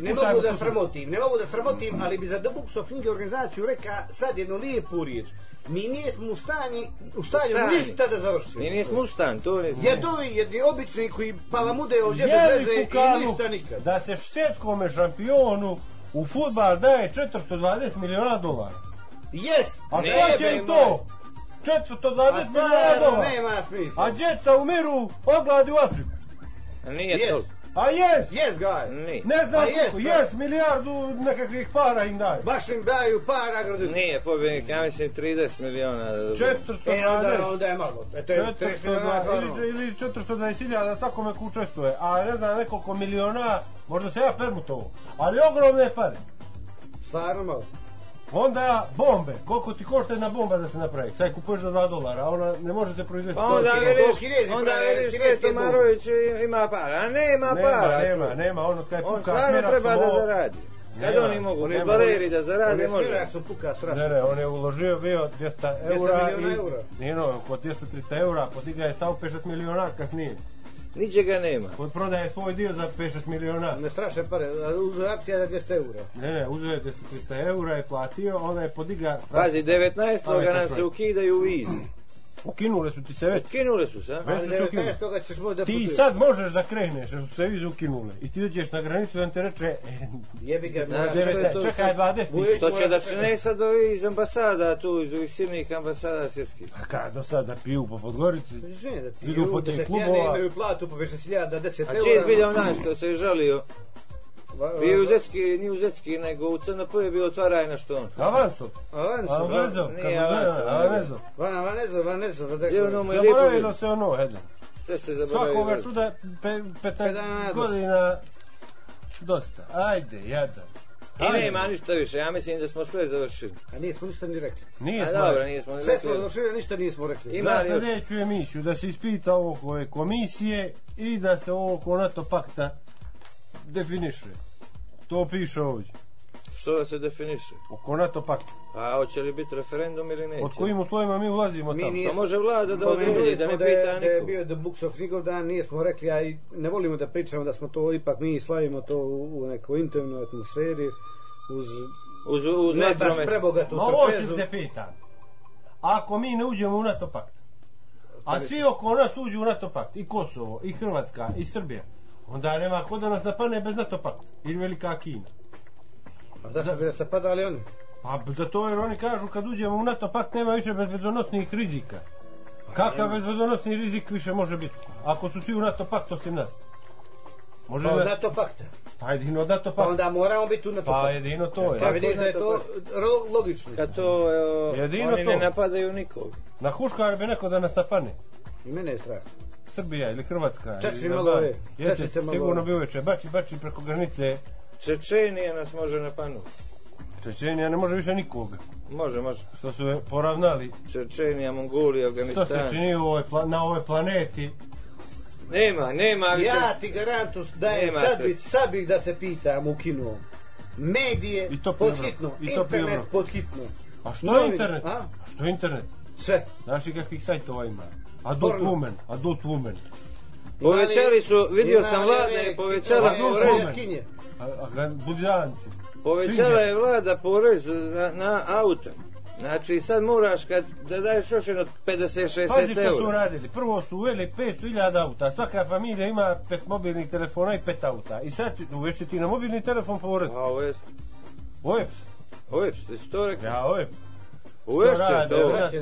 Ne mogu da sramotim, ne mogu da sramotim, ali bi za Dubukso Finge organizaciju reka sad jednu lijepu riječ. Mi nismo u stanju, u stanju stanju. ništa da završimo. Mi nismo ustan, to je... Jedovi, jedni obični koji palamude ovdje bez Je veze i ništa nikad. da se svjetskome šampionu u futbal daje 420 miliona dolara? Jes, A Ne, šta će im to? 420 miliona dolara. nema smisla. A djeca umiru od gladi u Afriku. Nije to. A jes! Jes, gaj. Nije. Ne znam Pa jes, pa- jes, milijardu nekakvih para im daje. Baš im daju para gradu. Nije pobjednik, ja mislim 30 miliona. 420. E, onda, onda je malo. E, to je 420 ili, ili 420 hiljada svakome ko učestvuje, a ne znam nekoliko miliona, možda se ja permutovo, ali ogromne pare. Stvarno malo. Onda bombe, koliko ti košta jedna bomba da se napravi? Sad je kupuješ za 2 dolara, a ona ne može se proizvesti. Pa onda vidiš, Kinezi onda vidiš kineske Sveto. Marović ima para, a nema nema, para. nema, nema, ono kad je On puka stvarno treba da zaradi. Kad Nema, oni mogu, on ni nema- baleri da On zaradi, je može. su puka strašno. Ne, ne, on je uložio bio 200 eura miliona i... eura. Nije no, kod 200-300 eura podiga je samo 50 miliona kasnije. Ničega nema. Kod prodaje svoj dio za 5-6 miliona. Ne strašne pare, a uz akcija za 200 eura. Ne, ne, uzeo je 200-300 eura i platio, onda je podiga... Pazi, 19. Ali nam se je. ukidaju vize. Ukinule su ti se već. Ukinule su se, a? Već Ali su se ukinule. 19 toga ćeš moći da Ti putuješ. sad možeš da kreneš, jer su se vize ukinule. I ti dođeš na granicu i on te reče, e, Jebi ga, Znaš što je to? čekaj 20 Uvijek Što će da čine sad ovi iz ambasada tu, iz ovih silnih ambasada svjetskih. A kada do sada piju po Podgorici? Žene, da Idu po ljudi tim za klubova. klubova. imaju platu po 50.000, 10 A eura. čije je zbilja onaj što se je žalio? Bio u Zetski, nije u Zetski, nego u CNP je bilo otvaraj na što on. Avansov. Avansu, Avansov, Nije Avansov, Avansov. Van, ono mu je Zaboravilo lijepo se ono, Hedle. Sve se zaboravio. Svakoga čuda pe- 15 Pedanato. godina dosta. Ajde, jadan. I Ajde. nema ništa više, ja mislim da smo sve završili. A nismo ništa ni rekli. Nije A smo dobro, nismo ni Sve smo završili, ništa nismo rekli. Ima još? sljedeću emisiju da se ispita ovo koje komisije i da se ovo ko NATO pakta definiše. To piše ovdje. Što da se definiše? Oko NATO pakta. A hoće li biti referendum ili neće? Od kojim uslovima mi ulazimo Mi tamo. nije- Pa može vlada da odredi, da ne da je- pita Da je bio The Books of Knjigovdan, nije smo rekli, a i ne volimo da pričamo da smo to ipak mi slavimo to u, u nekoj intimnoj atmosferi uz Uz, uz ne baš prebogatu Ma ovo ću se pitam. Ako mi ne uđemo u NATO pakt, a svi oko nas uđu u NATO pakt, i Kosovo, i Hrvatska, i Srbija, onda nema ko da nas napane bez NATO pakta. Ili velika Kina. A zašto bi da se padali oni? Pa zato jer oni kažu kad uđemo u NATO pakt nema više bezbedonosnih rizika. Kakav bezbedonosni rizik više može biti? Ako su svi u NATO paktu osim nas. Može Pa od NATO pakta. Pa jedino NATO Pa pakt. onda moramo biti u NATO Pa paktu. jedino to je. Pa vidiš da je to logično. Kad to, evo, Jedino oni to. ne napadaju nikog. Na huškar bi neko da nas napane. I mene je strah. Srbija ili Hrvatska. Čači malo ove, Jeste, sigurno bi uveče. Bači, bači preko granice. Čečenija nas može napanuti. Čečenija ne može više nikoga. Može, može. Što su je poravnali. Čečenija, Mongolija, Što se Afganistan. čini u ovoj, pla- na ovoj planeti. Nema, nema više. Ja ti garantu da je Nema sad, bi, sad bih da se pitam ukinuo. Medije I to pod hitno, I to internet pod hitno. A što Novi- je internet? a? A što je internet? Sve. Znaš i kakvih sajtova ima? Adult. Woman, Adult Woman. Povećali su, vidio sam vlada ove- je povećala porez. Budijanci. Povećala je vlada porez na, na auto. Znači sad moraš kad da daješ još jedno 50-60 Pazi što su eura. uradili. Prvo su uveli 500.000 auta. Svaka familija ima pet mobilnih telefona i pet auta. I sad uvešće ti na mobilni telefon porez. A ovo je, OEPS. ovo je, jesi to rekao? Ja, OEPS. Uvešće to. uvešće.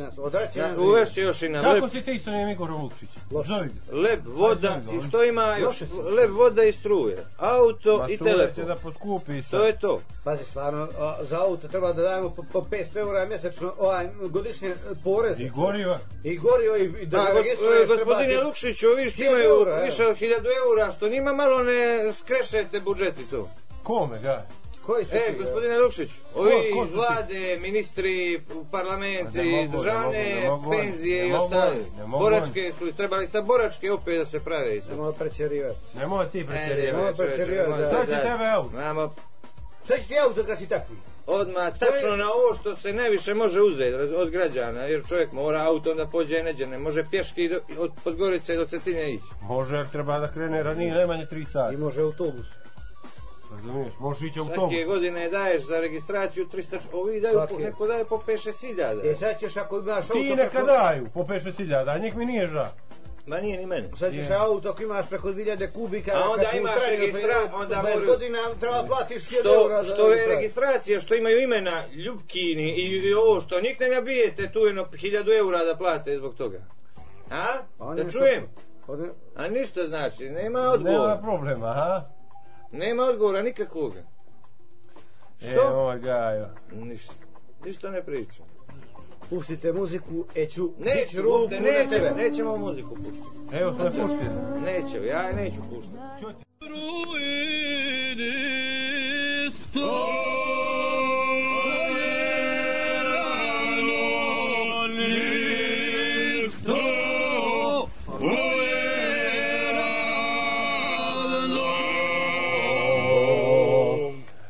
Nas. Uvešće još i na Kako lep, si ti isto nije Igor Vukšić? Loše. Zovi ga. lep, voda i što ima još? Lep, voda i struje. Auto Ma i telefon. da poskupi sad. To je to. Pazi, stvarno, a, za auto treba da dajemo po, po 500 eura mjesečno ovaj, godišnje e, porez. I goriva. I gorivo i, i da Da, ga registruješ treba gospodine Lukšiću, ovi što imaju više od 1000 eura, što njima malo ne skrešete budžeti to. Kome ga? Koji su E, ti, gospodine Lukšić, ovi Ko- ko vlade, ministri, Ne parlamenti, mogu, ne državne mogu, ne mogu penzije ne i mogu ostale. ne mogu Boračke su, trebali sa boračke opet da se prave i to. Nemoj prečerivati. Nemoj ti E, nemoj, nemoj da. Šta će da. tebe auto? Mamo, Šta će ti auto kad si takvi? odmah tačno na ovo što se najviše može uzeti od- građana, jer čovjek mora auto onda pođe neđe, ne može pješki do, od Podgorice do Cetinje ići. Može, jer treba da krene ranije najmanje 3 I sata. može autobus. Razumiješ? Možeš ići autobus. Svake godine daješ za registraciju 300, ovi daju, po, neko daje po 5-6 hiljada. E sad ćeš ako imaš auto... Ti neka preko- daju po 5-6 hiljada, a njih mi nije ža. Ma nije ni meni. Sad ćeš auto ako imaš preko 2000 kubika... A onda imaš trajno registra- to je- onda bez moraju- godina treba platiš 1000 Što, eura za što je registraciju. registracija, što imaju imena Ljubkini i, i ovo što, nik ne bijete tu jedno 1000 eura da plate zbog toga. A? Pa Da je čujem? A ništa znači, nema Nema odgovora. problema, ha? Nema odgovora nikakvoga. E, Što? moj gajo. Ništa. Ništa ne pričam. Puštite muziku, e ću Neću, ruku neće, tebe. nećemo muziku puštati. Evo, to je pušteno. Neće, ja je neću puštati. Čuti.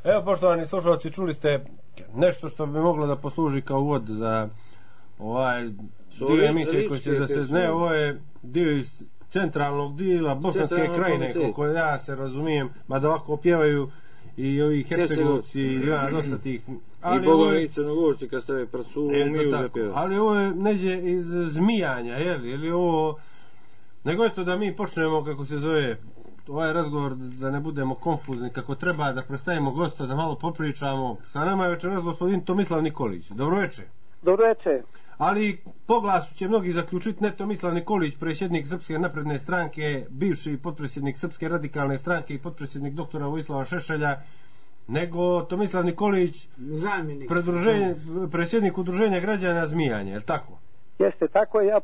Evo, poštovani slušalci, čuli ste nešto što bi moglo da posluži kao uvod za ovaj Su dio li- emisije koji će da se ličke ne, pesme? ovo je dio iz centralnog dijela Bosanske krajine, koliko ja se razumijem, mada ovako pjevaju i ovi Hercegovci i ima dosta tih. I ovo je- bogovi crnogorci kad stave prasu, E, umiju zapjevati. Ali ovo je neđe iz zmijanja, jel? Ili ovo... Nego je to da mi počnemo, kako se zove, ovaj razgovor da ne budemo konfuzni kako treba, da predstavimo gosta, da malo popričamo. Sa nama je večeras gospodin Tomislav Nikolić. Dobro večer. Dobro večer. Ali po glasu će mnogi zaključiti ne Tomislav Nikolić, predsjednik Srpske napredne stranke, bivši potpredsjednik Srpske radikalne stranke i potpredsjednik doktora Vojislava Šešelja, nego Tomislav Nikolić, Zamjenik. predruženje, predsjednik udruženja građana Zmijanje, je li tako? Jeste tako, ja,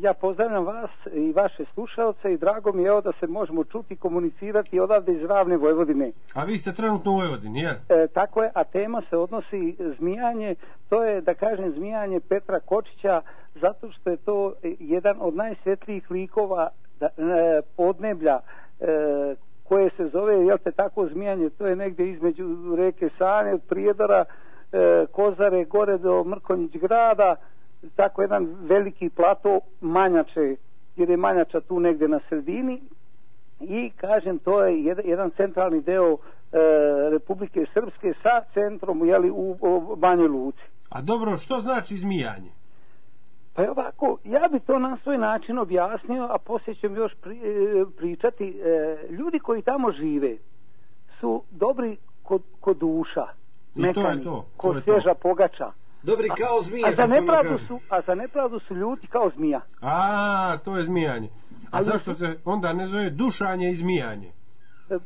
ja pozdravljam vas i vaše slušalce i drago mi je evo da se možemo čuti i komunicirati odavde iz Ravne Vojvodine. A vi ste trenutno u Vojvodini, jel? E, tako je, a tema se odnosi zmijanje, to je da kažem zmijanje Petra Kočića, zato što je to jedan od najsvjetlijih likova da, e, podneblja e, koje se zove, jel te tako zmijanje, to je negdje između reke Sane, od Prijedora, e, Kozare, gore do Mrkonjić grada, tako jedan veliki plato Manjače, jer je Manjača tu negdje na sredini i kažem to je jedan, centralni deo e, Republike Srpske sa centrom jeli, u, u Banja Luci. A dobro, što znači zmijanje? Pa je ovako, ja bi to na svoj način objasnio, a poslije ću još pri, e, pričati. E, ljudi koji tamo žive su dobri kod, kod duša, I to je mekani, to, to kod je to. svježa pogača. Dobri kao zmija. A za nepravdu su, a za nepravdu su ljuti kao zmija. A, to je zmijanje. A Ali zašto se onda ne zove dušanje i zmijanje?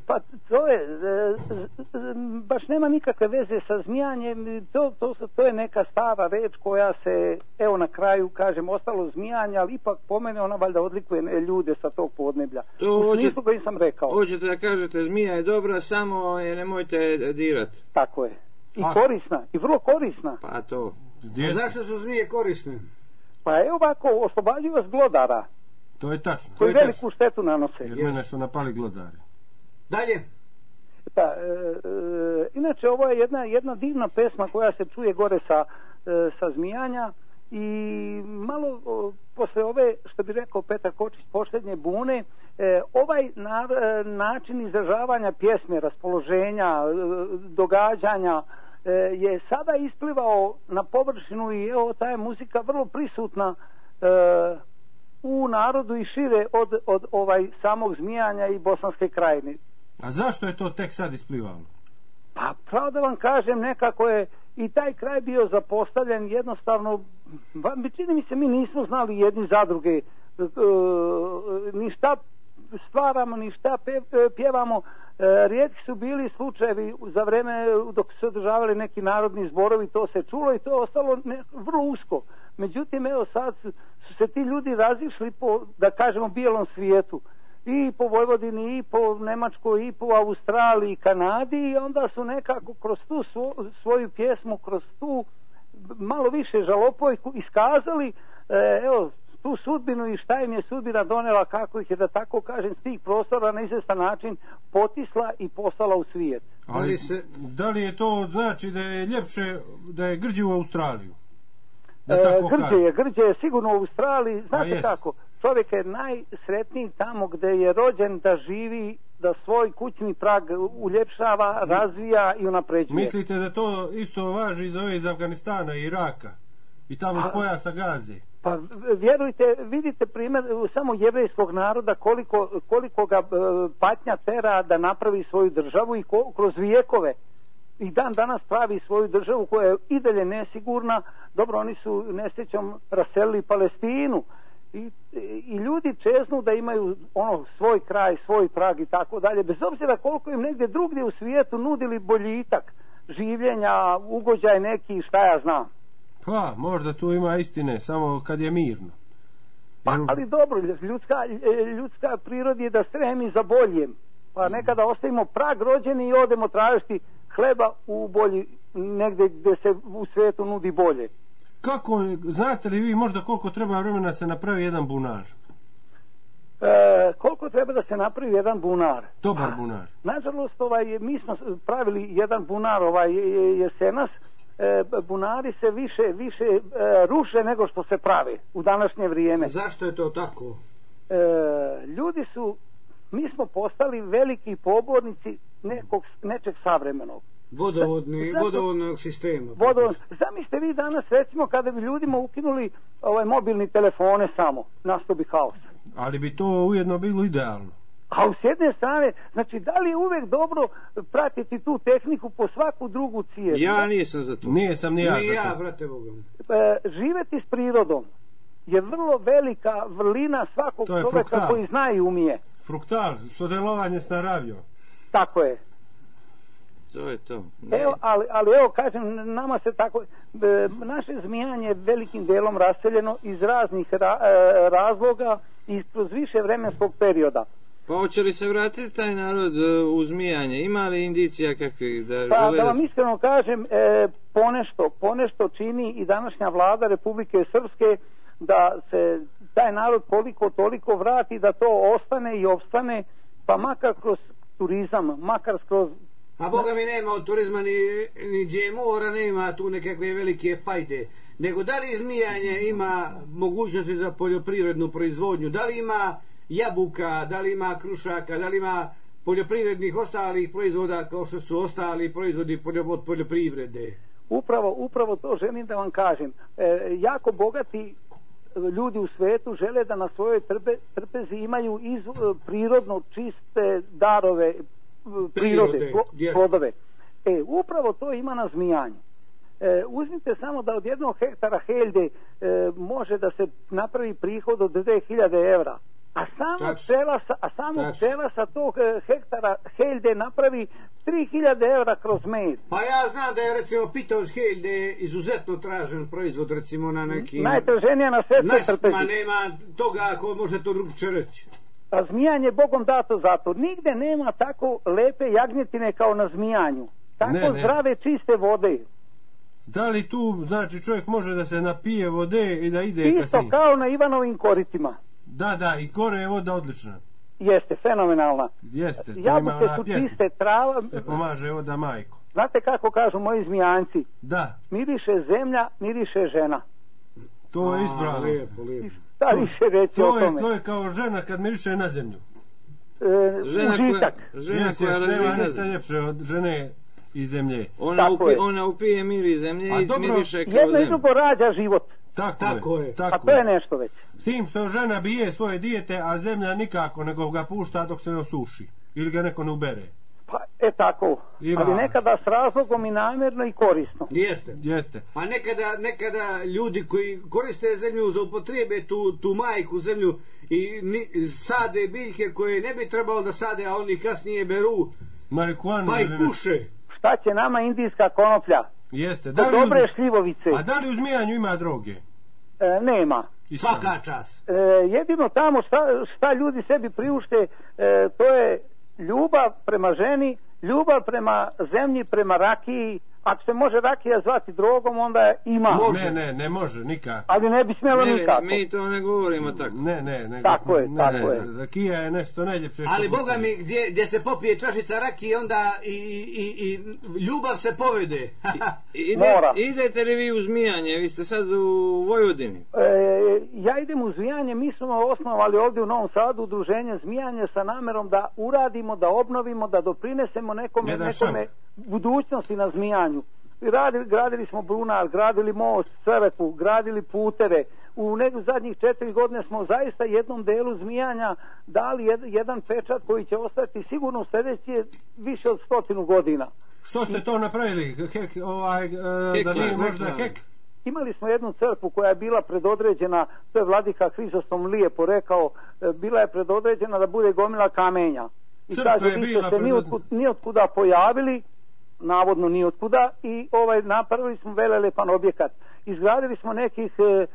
Pa to je, e, e, baš nema nikakve veze sa zmijanjem, to, to, to je neka stara reč koja se, evo na kraju kažem, ostalo zmijanje, ali ipak po mene ona valjda odlikuje ljude sa tog podneblja. To U hoće- smislu koji sam rekao, Hoćete da kažete zmija je dobra, samo je nemojte dirat. tako je. I A. korisna, i vrlo korisna. Pa to. Gdje- Zašto su zmije korisne? Pa evo ovako, oslobađuju vas glodara, To je tačno. koji je tačno. veliku štetu nanose. Jer mene su napali glodari. Dalje. Pa, e, e, inače ovo je jedna, jedna divna pesma koja se čuje gore sa, e, sa zmijanja i malo o, posle ove, što bi rekao Petar Kočić, posljednje bune, e, ovaj na, e, način izražavanja pjesme, raspoloženja, e, događanja, e, je sada isplivao na površinu i evo ta je muzika vrlo prisutna e, u narodu i šire od, od ovaj samog zmijanja i bosanske krajine. A zašto je to tek sad isplivalo? Pa pravo da vam kažem, nekako je i taj kraj bio zapostavljen jednostavno, čini mi se mi nismo znali jedni zadruge, e, ni šta stvaramo, ni šta e, pjevamo. E, Rijetki su bili slučajevi za vreme e, dok su održavali neki narodni zborovi, to se čulo i to je ostalo ne, vrlo usko. Međutim, evo sad su, su se ti ljudi razišli po, da kažemo, bijelom svijetu i po Vojvodini i po Nemačkoj i po Australiji i Kanadi i onda su nekako kroz tu svo, svoju pjesmu kroz tu malo više žalopojku iskazali e, evo tu sudbinu i šta im je sudbina donela kako ih je da tako kažem s tih prostora na izvestan način potisla i poslala u svijet Ali se- da li je to znači da je ljepše, da je grđe u Australiju? Da E, tako grđe kažem. je, grđe je sigurno u Australiji, znate kako, čovjek je najsretniji tamo gde je rođen da živi, da svoj kućni prag uljepšava, razvija i unapređuje. Mislite da to isto važi za ove iz Afganistana i Iraka? I tamo s pojasa gaze? Pa vjerujte, vidite primjer e, samo jevrejskog naroda koliko, koliko ga e, patnja tera da napravi svoju državu i ko, kroz vijekove i dan danas pravi svoju državu koja je i dalje nesigurna. Dobro, oni su nesrećom raselili Palestinu i, i ljudi čeznu da imaju ono svoj kraj, svoj prag i tako dalje, bez obzira koliko im negdje drugdje u svijetu nudili boljitak življenja, ugođaj neki, šta ja znam. Pa, možda tu ima istine, samo kad je mirno. Pa, Jer- ali dobro, ljudska, e, ljudska prirod je da stremi za boljem. Pa nekada ostavimo prag rođeni i odemo tražiti hleba u bolji, negde gde se u svetu nudi bolje. Kako, znate li vi možda koliko treba vremena se napravi jedan bunar? E, koliko treba da se napravi jedan bunar? Dobar bunar. Nažalost, ovaj, mi smo pravili jedan bunar ovaj, je- jesenas, e, bunari se više više e, ruše nego što se prave u današnje vrijeme. Zašto je to tako? e, ljudi su mi smo postali veliki pobornici nekog, nečeg savremenog. Vodovodni, Zato- vodovodnog sistema. Vodo, zamislite vi danas recimo kada bi ljudima ukinuli ovaj mobilni telefone samo, nasto bi haos. Ali bi to ujedno bilo idealno. A s jedne strane, znači da li je uvek dobro pratiti tu tehniku po svaku drugu cijev? Ja nisam za to. Nije sam ni ja. Za ja, brate Boga. e, živeti s prirodom je vrlo velika vrlina svakog čoveka fruktal. koji zna i umije. Fruktal, sodelovanje s naravijom. Tako je. To je to. Ne. Evo, ali, ali evo kažem, nama se tako, e, naše zmijanje je velikim delom raseljeno iz raznih ra, e, razloga i kroz više vremenskog perioda. Pa hoće li se vratiti taj narod e, u zmijanje? Ima li indicija kakvih da Pa žele da da... vam iskreno kažem, e, ponešto, ponešto čini i današnja vlada Republike Srpske da se taj narod koliko toliko vrati, da to ostane i opstane, pa makar kroz turizam, makar kroz A Boga mi nema od turizma ni, ni GMO-ra, nema tu nekakve velike fajde. Nego da li zmijanje ima mogućnosti za poljoprivrednu proizvodnju? Da li ima jabuka, da li ima krušaka, da li ima poljoprivrednih ostalih proizvoda kao što su ostali proizvodi od poljoprivrede? Upravo, upravo to želim da vam kažem. E, jako bogati ljudi u svetu žele da na svojoj trpe, trpezi imaju iz e, prirodno čiste darove e, prirode, Prirode, plodove. E, upravo to ima na zmijanju. E, uzmite samo da od jednog hektara heljde e, može da se napravi prihod od 2000 evra. A samo pčela sa, a samo pčela sa tog e, hektara heljde napravi 3000 evra kroz med. Pa ja znam da je recimo Pitovs da je izuzetno tražen proizvod recimo na nekim... Najtraženija na svetskoj Naj, trpezi. ma nema toga ako može to drugče reći. A zmijanje Bogom dato zato. Nigde nema tako lepe jagnjetine kao na zmijanju. Tako Ne, ne. zdrave, čiste vode. Da li tu, znači, čovjek može da se napije vode i da ide Isto kasnije? kao na Ivanovim koritima. Da, da, i kore je voda odlična. Jeste, fenomenalna. Jeste, to ima Jabuke ona su pjesma. čiste, trava. E, pomaže voda majko. Znate kako kažu moji zmijanci? Da, Miriše zemlja, miriše žena. to je A, ispravno. Lijepo, lijepo. Šta više reći o To je, tome? to je kao žena kad miriše na zemlju. E, Žena koja, užitak. žena koja jes, leži nema na ništa zemlji. ljepše od žene iz zemlje. Ona, upi, je. ona upije mir iz zemlje A i dobro, miriše kao Jedno i drugo rađa život. Tako, Tako je. je. Tako A to je nešto već. S tim što žena bije svoje dijete, a zemlja nikako, nego ga pušta dok se ne osuši. Ili ga neko ne ubere. Pa, e tako. Ima. Ali nekada s razlogom i namjerno i korisno. Jeste. Jeste. Pa nekada, nekada ljudi koji koriste zemlju za upotrebe tu, tu majku zemlju i ni, sade biljke koje ne bi trebalo da sade, a oni kasnije beru, Marihuanu. pa ne- puše. Šta će nama indijska konoplja? Jeste. Da li uz... dobre šljivovice. A da li u zmijanju ima droge? E, nema. Ispravno. Svaka čas. E, jedino tamo šta, šta ljudi sebi priušte, e, to je ljubav prema ženi, ljubav prema zemlji, prema rakiji. Ako se može rakija zvati drogom, onda ima. Ne, ne, ne može, nikako. Ali ne bi smjelo Ne, ne, nikako. mi to ne govorimo tako. Ne, ne, ne. Tako je, ne, tako ne, je. Rakija je nešto najljepše. što Ali boga postoji. mi, gdje, gdje se popije čašica rakije, onda i, i, i ljubav se povede. Ide, Mora. idete li vi u zmijanje? Vi ste sad u Vojvodini. E, ja idem u Zmijanje, mi smo osnovali ovdje u Novom Sadu udruženje Zmijanje sa namerom da uradimo, da obnovimo, da doprinesemo nekome, Jedan nekome šank. Budućnosti na Zmijanju. Radili, gradili smo Brunar, gradili most, Crkvu, gradili puteve. U neku zadnjih četiri godine smo zaista jednom delu Zmijanja dali jed, jedan pečat koji će ostati sigurno u sljedeće više od stotinu godina. Što ste to napravili? Hek, ovaj, e, da Hekla, nije možda hek? Imali smo jednu crkvu koja je bila predodređena, to je vladika Hrisostom lijepo rekao, e, bila je predodređena da bude gomila kamenja. I Crkva kaže, je bila se nijotkud, nijotkuda pojavili, navodno nijotkuda, i ovaj, napravili smo velelepan objekat. Izgradili smo nekih e, e,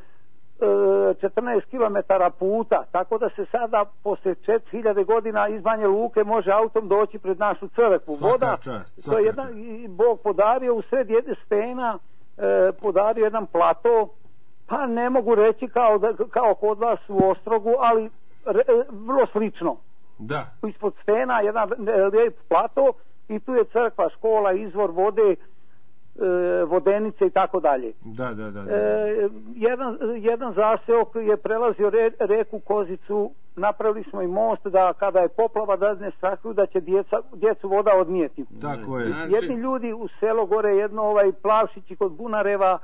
14 km puta, tako da se sada posle 4000 godina iz Banje Luke može autom doći pred našu crkvu. Voda, čast, to je jedan, i Bog podario u sred jedne stena, e, podario jedan plato, pa ne mogu reći kao, da, kao kod vas u Ostrogu, ali re, e, vrlo slično. Da. Ispod stena jedan e, lijep plato i tu je crkva, škola, izvor vode, e, vodenice i tako dalje. Da, da, da. da. E, jedan, jedan zaseok je prelazio re, reku Kozicu, napravili smo i most da kada je poplava da ne strahuju da će djeca, djecu voda odnijeti. Tako je. Znači, Jedni ljudi u selo gore, jedno ovaj Plavšići kod Bunareva,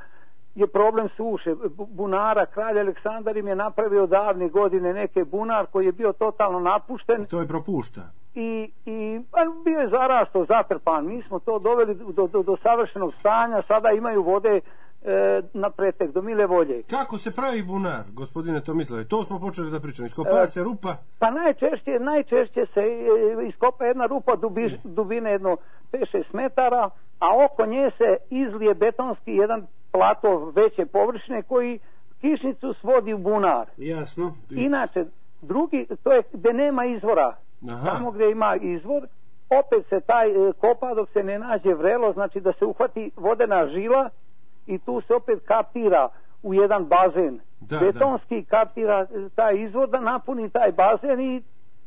je problem suše. Bu- Bunara, kralj Aleksandar im je napravio davne godine neke bunar koji je bio totalno napušten To je propušta. i, i bio je zarasto, zatrpan. Mi smo to doveli do, do, do savršenog stanja, sada imaju vode e, na pretek, do mile volje. Kako se pravi bunar, gospodine Tomislave? To smo počeli da pričamo. Iskopava E, se rupa, Pa najčešće, najčešće se e, iskopa jedna rupa dubi, dubine jedno 5-6 metara, a oko nje se izlije betonski jedan plato veće površine koji kišnicu svodi u bunar. Jasno. Inače, drugi, to je gde nema izvora. Aha. Tamo gdje ima izvor, opet se taj e, kopa dok se ne nađe vrelo, znači da se uhvati vodena žila i tu se opet kapira u jedan bazen. Da, Betonski kapira e, taj izvor da napuni taj bazen i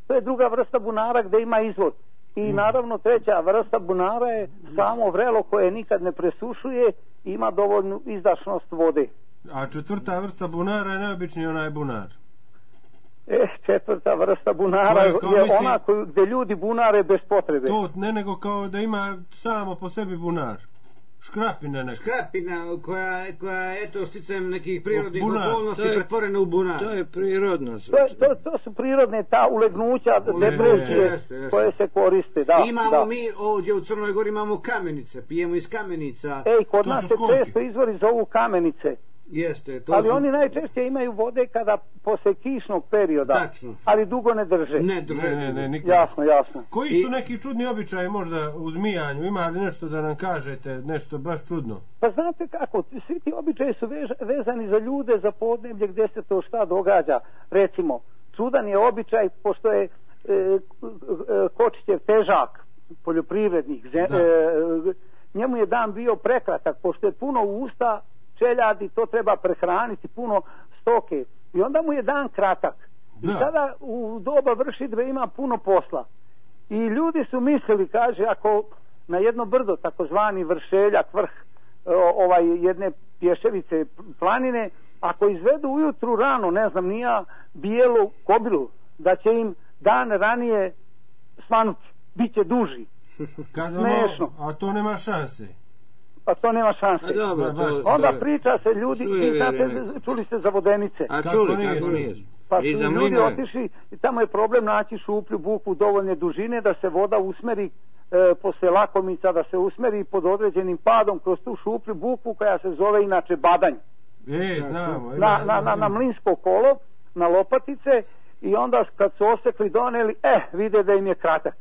to je druga vrsta bunara gdje ima izvor. I Mm. naravno treća vrsta bunara je samo vrelo koje nikad ne presušuje i ima dovoljnu izdašnost vode. a četvrta vrsta bunara je najobičniji onaj bunar. E, četvrta vrsta bunara je je, ona koju, gdje ljudi bunare bez potrebe. To ne nego kao da ima samo po sebi bunar. Škrapine neke. Škrapina koja, koja je eto sticajem nekih prirodnih okolnosti je- pretvorena u bunar. To je prirodno. To, je- to, to su prirodne ta ulegnuća, depresije koje se koriste. Da, imamo da. mi ovdje u Crnoj Gori imamo kamenice, pijemo iz kamenica. Ej, kod To nas se često izvori zovu kamenice. Jeste, to ali su... oni najčešće imaju vode kada posle kišnog perioda, Tačno. ali dugo ne drže. Ne drže. Ne, ne, ne, nikad. Jasno, jasno. Koji su neki čudni običaji možda u zmijanju? Ima li nešto da nam kažete, nešto baš čudno? Pa znate kako, svi ti običaji su vež, vezani za ljude, za podneblje gdje se to šta događa. Recimo, čudan je običaj, pošto je e, e, Kočićev težak, poljoprivrednik, ze, Da. e, njemu je dan bio prekratak, pošto je puno usta, čeljadi, to treba prehraniti, puno stoke. I onda mu je dan kratak. I Da. sada u doba vršidbe ima puno posla. I ljudi su mislili, kaže, ako na jedno brdo, takozvani vršeljak, vrh ovaj jedne pješevice planine, ako izvedu ujutru rano, ne znam, nija bijelu kobilu, da će im dan ranije svanuti, bit će duži. Kad Smešno. ono, a to nema šanse. Pa to nema šanse. A dobro, to... Onda to- priča se ljudi, vi znate, vjerujem. čuli ste za vodenice. A Kako čuli, nije, kako čuli. nije. Pa su I ljudi mlina. otišli i tamo je problem naći šuplju buku dovoljne dužine da se voda usmeri e, posle lakomica, da se usmeri pod određenim padom kroz tu šuplju buku koja se zove inače badanj. E, znamo. Na, na, na, na mlinsko kolo, na lopatice i onda kad su osekli doneli, eh, vide da im je kratak.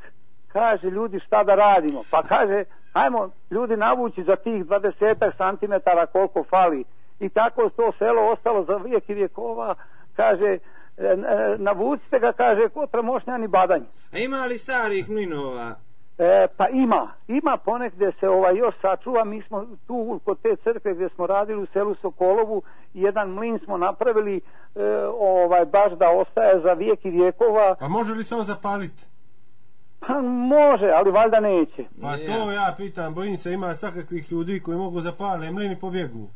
Kaže, ljudi, šta da radimo? Pa kaže, ajmo ljudi navući za tih 20 santimetara koliko fali. I tako je to selo ostalo za vijek i vjekova, kaže, e, e, navucite ga, kaže, ko tramošnjani badanj. A ima li starih mlinova? E, pa ima, ima ponegdje se ovaj još sačuva, mi smo tu kod te crkve gdje smo radili u selu Sokolovu, jedan mlin smo napravili e, ovaj baš da ostaje za vijek i vijekova, Pa može li se on zapaliti? Pa može, ali valjda neće. Pa Ja. to ja pitam, bojim se ima svakakvih ljudi koji mogu zapale mlini pobjegu.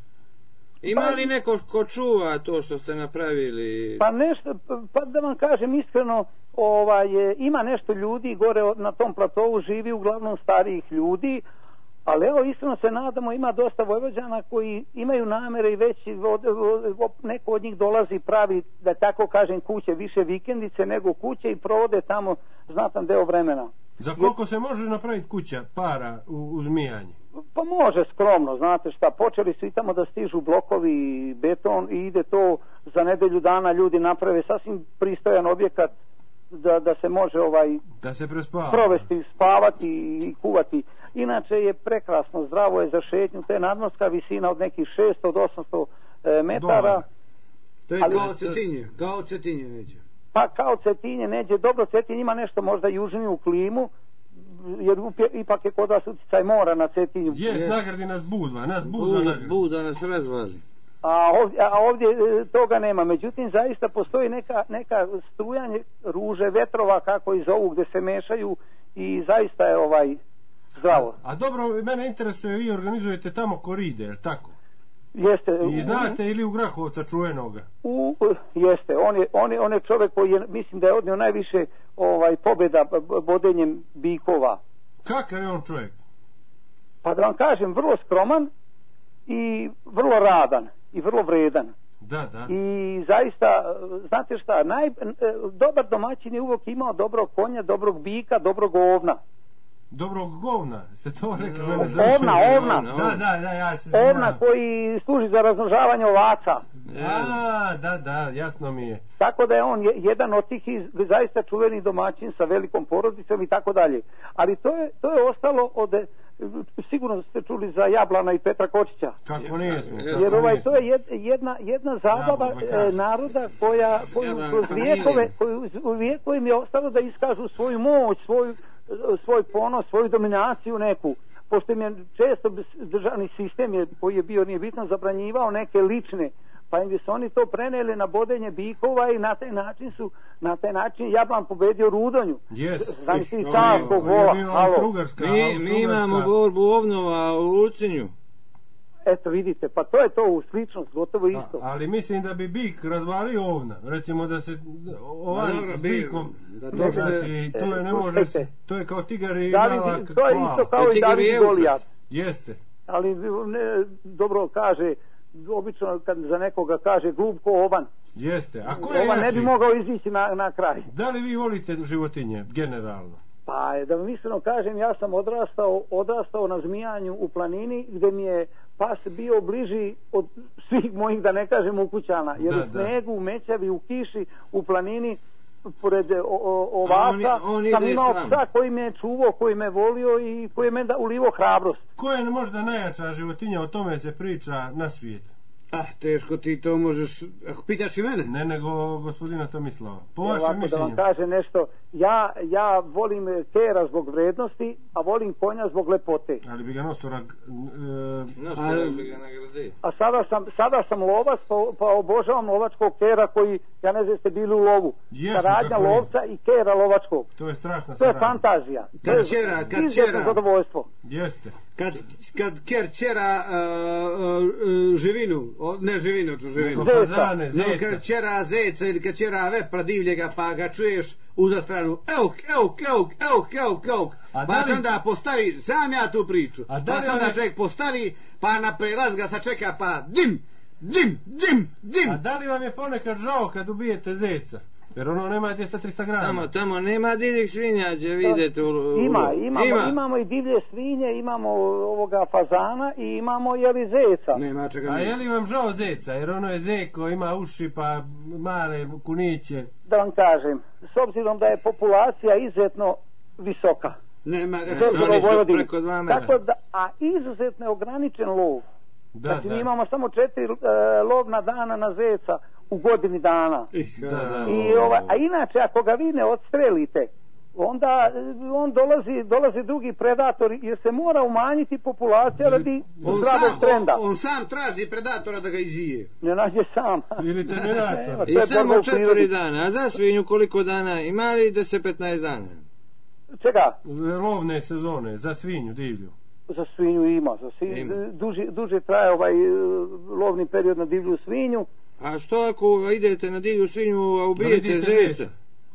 Ima li neko ko čuva to što ste napravili? Pa nešto, pa da vam kažem iskreno, ovaj, ima nešto ljudi gore na tom platovu živi uglavnom starijih ljudi, ali evo iskreno se nadamo ima dosta vojvođana koji imaju namere i već od, od, od, neko od njih dolazi pravi da tako kažem kuće više vikendice nego kuće i provode tamo znatan deo vremena. Za koliko se može napraviti kuća para u, u zmijanje? Pa može skromno, znate šta, počeli su i tamo da stižu blokovi i beton i ide to za nedelju dana ljudi naprave sasvim pristojan objekat da, da se može ovaj Da se prespava. provesti, spavati i kuvati. Inače je prekrasno, zdravo je za šetnju, to je nadmorska visina od nekih 600 do 800 e, metara, Dolara. To je ali- kao cetinje, kao cetinje neđe. pa kao Cetinje neđe, dobro Cetinje ima nešto možda južniju klimu, jer upje- ipak je kod vas utjecaj mora na Cetinju. Jes, Jes. nagradi nas Budva, nas Budva Buda, nagradi. Buda nas razvali. A ovdje, a ovdje e, toga nema. Međutim, zaista postoji neka, neka strujanje ruže vetrova, kako i zovu, gde se mešaju i zaista je ovaj zdravo. A dobro, mene interesuje, vi organizujete tamo koride, je tako? Jeste, I znate ili u Grahovca čuvenoga? u, jeste, on je, on, je, on je čovjek koji je, mislim da je odnio najviše ovaj pobjeda bodenjem bikova. Kakav je on čovjek? Pa da vam kažem, vrlo skroman i vrlo radan i vrlo vredan. Da, da. I zaista, znate šta, naj, e, dobar domaćin je uvijek imao dobrog konja, dobrog bika, dobrog ovna. Dobrog govna, ste to rekli, mene Ovna, začudilo. ovna. Da, da, da, ja se Ovna znam. koji služi za razmnožavanje ovaca. A, da, da, jasno mi je. Tako da je on je- jedan od tih iz, zaista čuveni domaćin sa velikom porodicom i tako dalje. Ali to je, to je ostalo od, e, sigurno ste čuli za Jablana i Petra Kočića. Kako nijesmo, Jer ovaj, to je jed- jedna, jedna zabava Jablan, e, kaže. naroda koja, koju Jablan, kroz familija. vijekove, koju u vijekovim je ostalo da iskažu svoju moć, svoju, e, svoj ponos, svoju dominaciju neku. Pošto im je često državni sistem je, koji je bio nije bitno zabranjivao neke lične pa im su oni to preneli na bodenje bikova i na taj način su na taj način Jablan pobedio Rudonju Jes. Znači, ti vola, halo. Austrougarska, Mi, mi imamo borbu ovnova u Lucinju. Eto vidite pa to je to u sličnost gotovo A, isto ali mislim da bi bik razvalio ovna. Recimo da se ovaj dobro, s bi- bikom... da to znači, to je ne E, može... slušajte. To je kao tigar i David, mala to je isto kao i Tigar David. Golijat Jeste. ali ne, dobro kaže obično kad za nekoga kaže glup ko oban Jeste. A ko je oban ne jači? bi mogao izići na, na kraj Da li vi volite životinje, generalno? pa da vam iskreno kažem ja sam odrastao odrastao na zmijanju u planini gde mi je pas bio bliži od svih mojih, da ne kažem, ukućana. Jer Da, u snegu, u mećavi, u kiši, u planini, pored on ovaca, on sam imao psa koji me čuvao, koji me volio i koji me da ulivo hrabrost. Ko je možda najjača životinja, o tome se priča na svijet. Ah, teško ti to možeš, ako pitaš i mene. Ne nego gospodina Tomislava. Po vašem ovako da mišljenju. vam kaže nešto, ja, ja volim kera zbog vrednosti, a volim konja zbog lepote. Ali bi ga nosorag... E, No, A- sve bi ga nagradi. A sada sam, sada sam lovac, pa, pa obožavam lovačkog kera koji, ja ne znam jeste bili u lovu. Jesmo, Saradnja nije. lovca i kera lovačkog. to je strašna To je saradnja. fantazija. Kad je ćera, kad izuzetno ćera. zadovoljstvo. Jeste. Kad, kad ker ćera uh, uh, živinu, o, ne živinu, ču živinu. Nego Zeca. fazane, No, zeca. kad ćera zeca ili kad ćera vepra divljega pa ga čuješ uza stranu euk, euk, euk, euk, euk, euk. A Pa da li- sam da postavi, znam ja tu priču. A da Pa sam da je- čovjek postavi, pa na prelaz ga sačeka pa dim, dim, dim, dim. A da li vam je ponekad žao kad ubijete zeca? Jer ono nema 200-300 grama. Tamo, tamo nema divljih svinja, gdje vidite u, u Ima, imamo, Ima. imamo i divlje svinje, imamo ovoga fazana i imamo jeli zeca. Nema čega A nema. je li vam žao zeca? Jer ono je zeko, ima uši pa male kuniće. Da vam kažem, s obzirom da je populacija izuzetno visoka. Nema obzirom oni su preko dva metra. Tako da, a izuzetno je ograničen lov. Da, znači, mi da. imamo samo četiri e, lovna dana na zeca u godini dana. Da, da. I, ovaj, a inače, ako ga vi ne odstrelite, onda e, on dolazi, dolazi drugi predator jer se mora umanjiti populacija radi zdravog trenda. on, on sam traži predatora da ga izije. Ne nađe sam. Ili. Nema, I samo četiri dana. A za svinju koliko dana? Ima li 10-15 dana? Čega? Lovne sezone, za svinju divlju. Za svinju ima. Za svinju, Ima. Duži, duže traje ovaj e, lovni period na divlju svinju, A što ako idete na divlju svinju, a ubijete vidite zeca?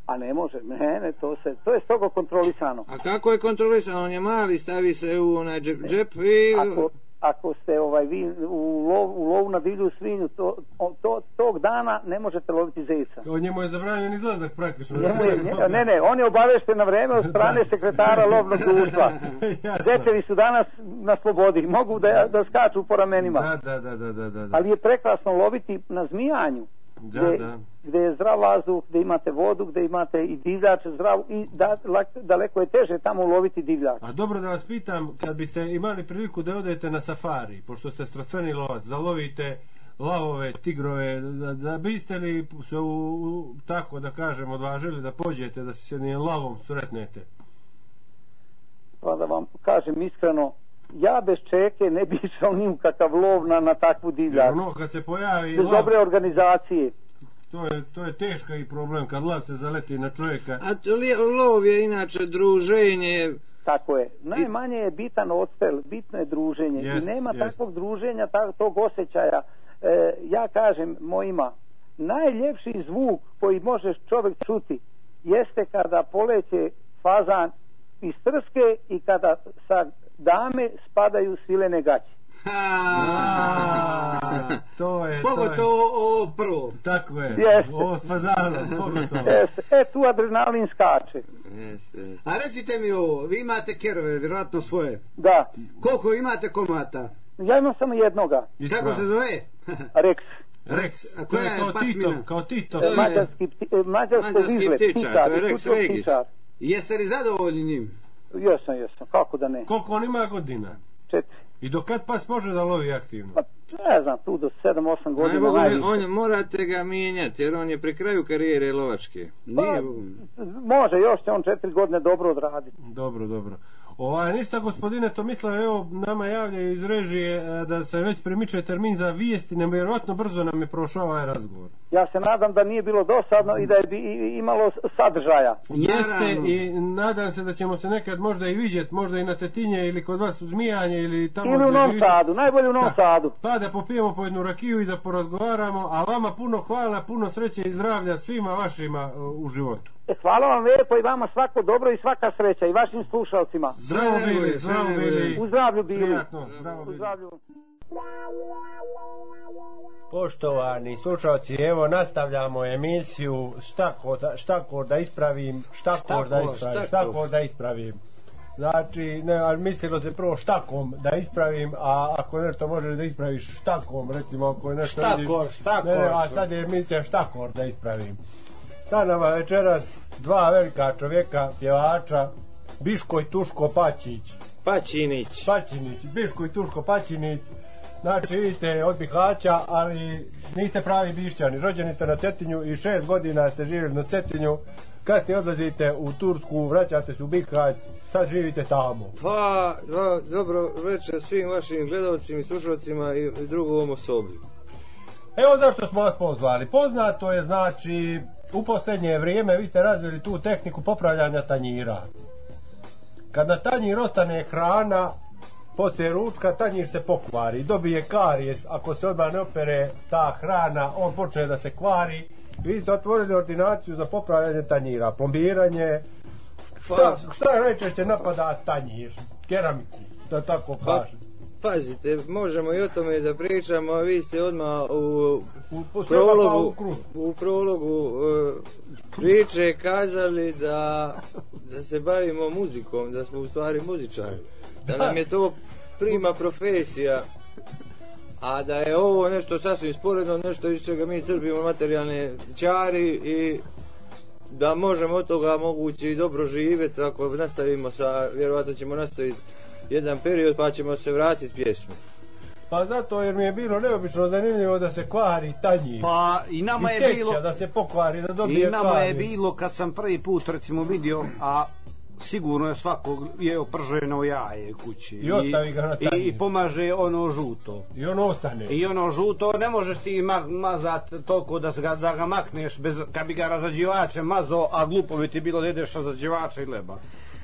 a ne može. Ne, ne, to, se, to je strogo kontrolisano. A kako je kontrolisan? On je mali, stavi se u onaj džep, džep i... Ako, ako ste ovaj vi u lov, u lovu na divlju svinju to, to, tog dana ne možete loviti zeca. O njemu je zabranjen izlazak praktično. Njemu je, nje- ne, ne, on je obavešten na vreme od strane sekretara lovnog društva. Zečevi su danas na slobodi, mogu da, da skaču po ramenima. Da, da, da, da, da, da. Ali je prekrasno loviti na zmijanju. Da, gde, da. gde je zdrav vazduh, gde imate vodu, gde imate i divljač zdrav i da, lak- daleko je teže tamo uloviti divljač. A dobro da vas pitam, kad biste imali priliku da odete na safari, pošto ste strastveni lovac, da lovite lavove, tigrove, da, da biste li se u, u, tako da kažem odvažili da pođete, da se jednim lavom sretnete? Pa da vam kažem iskreno, ja bez čeke ne bi išao ni u kakav lov na, na takvu Jer divljač. ono kad se pojavi Bez lav, dobre organizacije. to je, to je teška i problem kad lav se zaleti na čovjeka. A to li, lov je inače druženje, Tako je. Najmanje je bitan odstel, bitno je druženje. Jest, I nema jest. takvog druženja, ta, tog osjećaja. E, ja kažem mojima, najljepši zvuk koji možeš čovjek čuti jeste kada poleće fazan iz trske i kada sa dame spadaju svilene gaće. A, to je, to je. Pogotovo ovo prvo. Tako je. Jeste. Ovo s fazanom, pogotovo. E, e, tu adrenalin skače. Jeste, jeste. A recite mi ovo, vi imate kerove, vjerojatno svoje. Da. Koliko imate komata? Ja imam samo jednoga, Kako se zove? Rex. Rex, A to koja je je kao pasmina? Tito, kao Tito. To je- Mađarski, e, mađarsko Mađarski vizle, ptičar, ptičar, to je Rex Regis. ptičar. Jeste li zadovoljni njim? Jesam, jesam, kako da ne. Koliko on ima godina? Četiri. I do kad pas može da lovi aktivno? Pa ne znam, tu do 7-8 godina Godina, najviše. on je, morate ga mijenjati, jer on je pri kraju karijere lovačke. Nije, Pa, može, još će on četiri godine dobro odraditi. Dobro, dobro. Ovaj, ništa gospodine Tomislav, evo nama javljaju iz režije e, da se već primiče termin za vijesti, nevjerojatno brzo nam je prošao ovaj razgovor. Ja se nadam da nije bilo dosadno i da je bi imalo sadržaja. Jeste Naravno. i nadam se da ćemo se nekad možda i vidjeti, možda i na Cetinje ili kod vas u Zmijanje ili tamo Ili u Novom živite. Sadu, najbolje u Novom Da. Sadu. Pa da popijemo po jednu rakiju i da porazgovaramo, a vama puno hvala, puno sreće i zdravlja svima vašima e, u životu. E, hvala vam lijepo i vama svako dobro i svaka sreća i vašim slušalcima. Zdravo bili, zdravo bili. U zdravlju bili. Prijatno, zdravo U bili. zdravlju. Poštovani slušalci, evo nastavljamo emisiju šta ko da, šta ko da ispravim, šta ko da ispravim, šta šta ko? ko da ispravim. Znači, ne, ali mislilo se prvo štakom da ispravim, a ako nešto možeš da ispraviš štakom, recimo ako je nešto... Štakor, štakor. Ne, ne, a sad je mislio štakor da ispravim. Stanava večeras dva velika čovjeka, pjevača, Biško i Tuško Pačić. Pačinić. Pačinić, Biško i Tuško Pačinić. Znači, vidite, od Bihaća, ali niste pravi bišćani. Rođeni ste na Cetinju i šest godina ste živjeli na Cetinju. Kasnije odlazite u Tursku, vraćate se u Bihać, sad živite tamo. Pa, do, dobro večer svim vašim gledalcima i slušalcima i, i drugom osoblju. Evo zašto smo vas pozvali. Poznato je, znači, u posljednje vrijeme vi ste razvili tu tehniku popravljanja tanjira. Kad na tanjir ostane hrana, poslije ručka tanjir se pokvari, dobije karijes, ako se odmah ne opere ta hrana, on počne da se kvari. Vi ste otvorili ordinaciju za popravljanje tanjira, plombiranje, šta, šta najčešće napada tanjir, keramiku, da tako Pa, kažem pazite, možemo i o tome da pričamo, a vi ste odmah u U, prologu, u prologu uh, priče kazali da, da se bavimo muzikom, da smo u stvari muzičari. Da nam je to prima profesija, a da je ovo nešto sasvim sporedno, nešto iz čega mi crpimo materijalne čari i da možemo od toga moguće i dobro živjeti ako nastavimo sa, vjerovatno ćemo nastaviti jedan period pa ćemo se vratiti pjesmi. Pa zato jer mi je bilo neobično zanimljivo da se kvari tanjir. Pa i nama I je teća bilo... da se pokvari, da dobije I nama je karijes. bilo kad sam prvi put recimo vidio, a sigurno je svakog jeo prženo jaje kući. I ostavi ga na i, i pomaže ono žuto. I on ostane. I ono žuto ne možeš ti ma, mazat toliko da, ga, da ga makneš bez, kad bi ga razađivačem mazo, a glupo bi ti bilo da ideš razađivača i leba.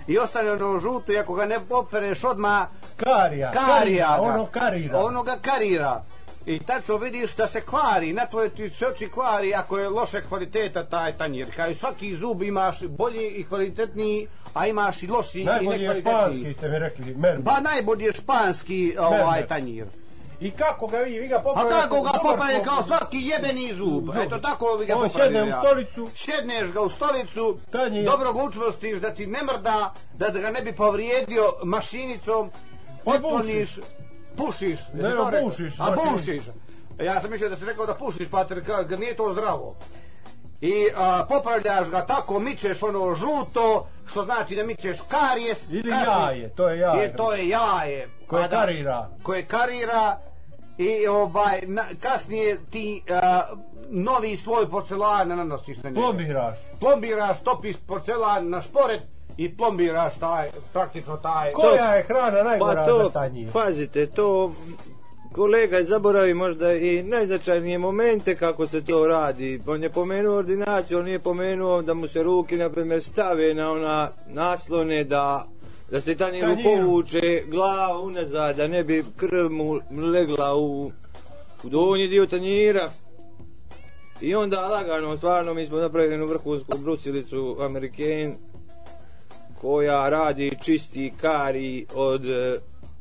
I ostane ono žuto i ako ga ne opereš odmah Karija. karija ga. Ono karira. Ono ga karira. I tačno vidiš da se kvari, na tvoje ti se oči kvari ako je loše kvaliteta taj tanjir. Kao i svaki zub imaš bolji i kvalitetniji, a imaš i loši i Najbolji je nekvalitetniji. španski, ste mi rekli, mermer. Ba najbolji je španski ovaj tanjir. I kako ga vi, vi ga A popravljate? tako ga dobar popraje smo- kao svaki jebeni zub. Zub. Eto tako vi ga On popravio sjedne u ja. stolicu. Sjedneš ga u stolicu, Tanjir. dobro ga učvrstiš da ti ne mrda, da ga ne bi povrijedio mašinicom, otkloniš, pušiš. Ne, jesi to a A mašinicu. bušiš. Ja sam mislio da si rekao da pušiš, pater, ka, ga nije to zdravo. I a, popravljaš ga tako, mičeš ono žuto, što znači da mičeš karijes. Ili kasnije- jaje, to je jaje. I to je jaje. Koje da- karira. koje karira i ovaj na, kasnije ti a, novi sloj porcelana nanosiš na njega. Plombiraš. Plombiraš, topiš porcelan na šporet i plombiraš taj, praktično taj... Koja je hrana najgora Pa to, za tanjir? pazite, to kolega zaboravi možda i najznačajnije momente kako se to radi. On je pomenuo ordinaciju, on nije pomenuo da mu se ruke, na primjer, stave na ona naslone da da se tanjiru Tanjiru. povuče glava unazad, da ne bi krv mu legla u, u donji dio tanjira. I onda lagano, stvarno mi smo napravili jednu vrhunsku brusilicu Ameriken koja radi čisti kari od e,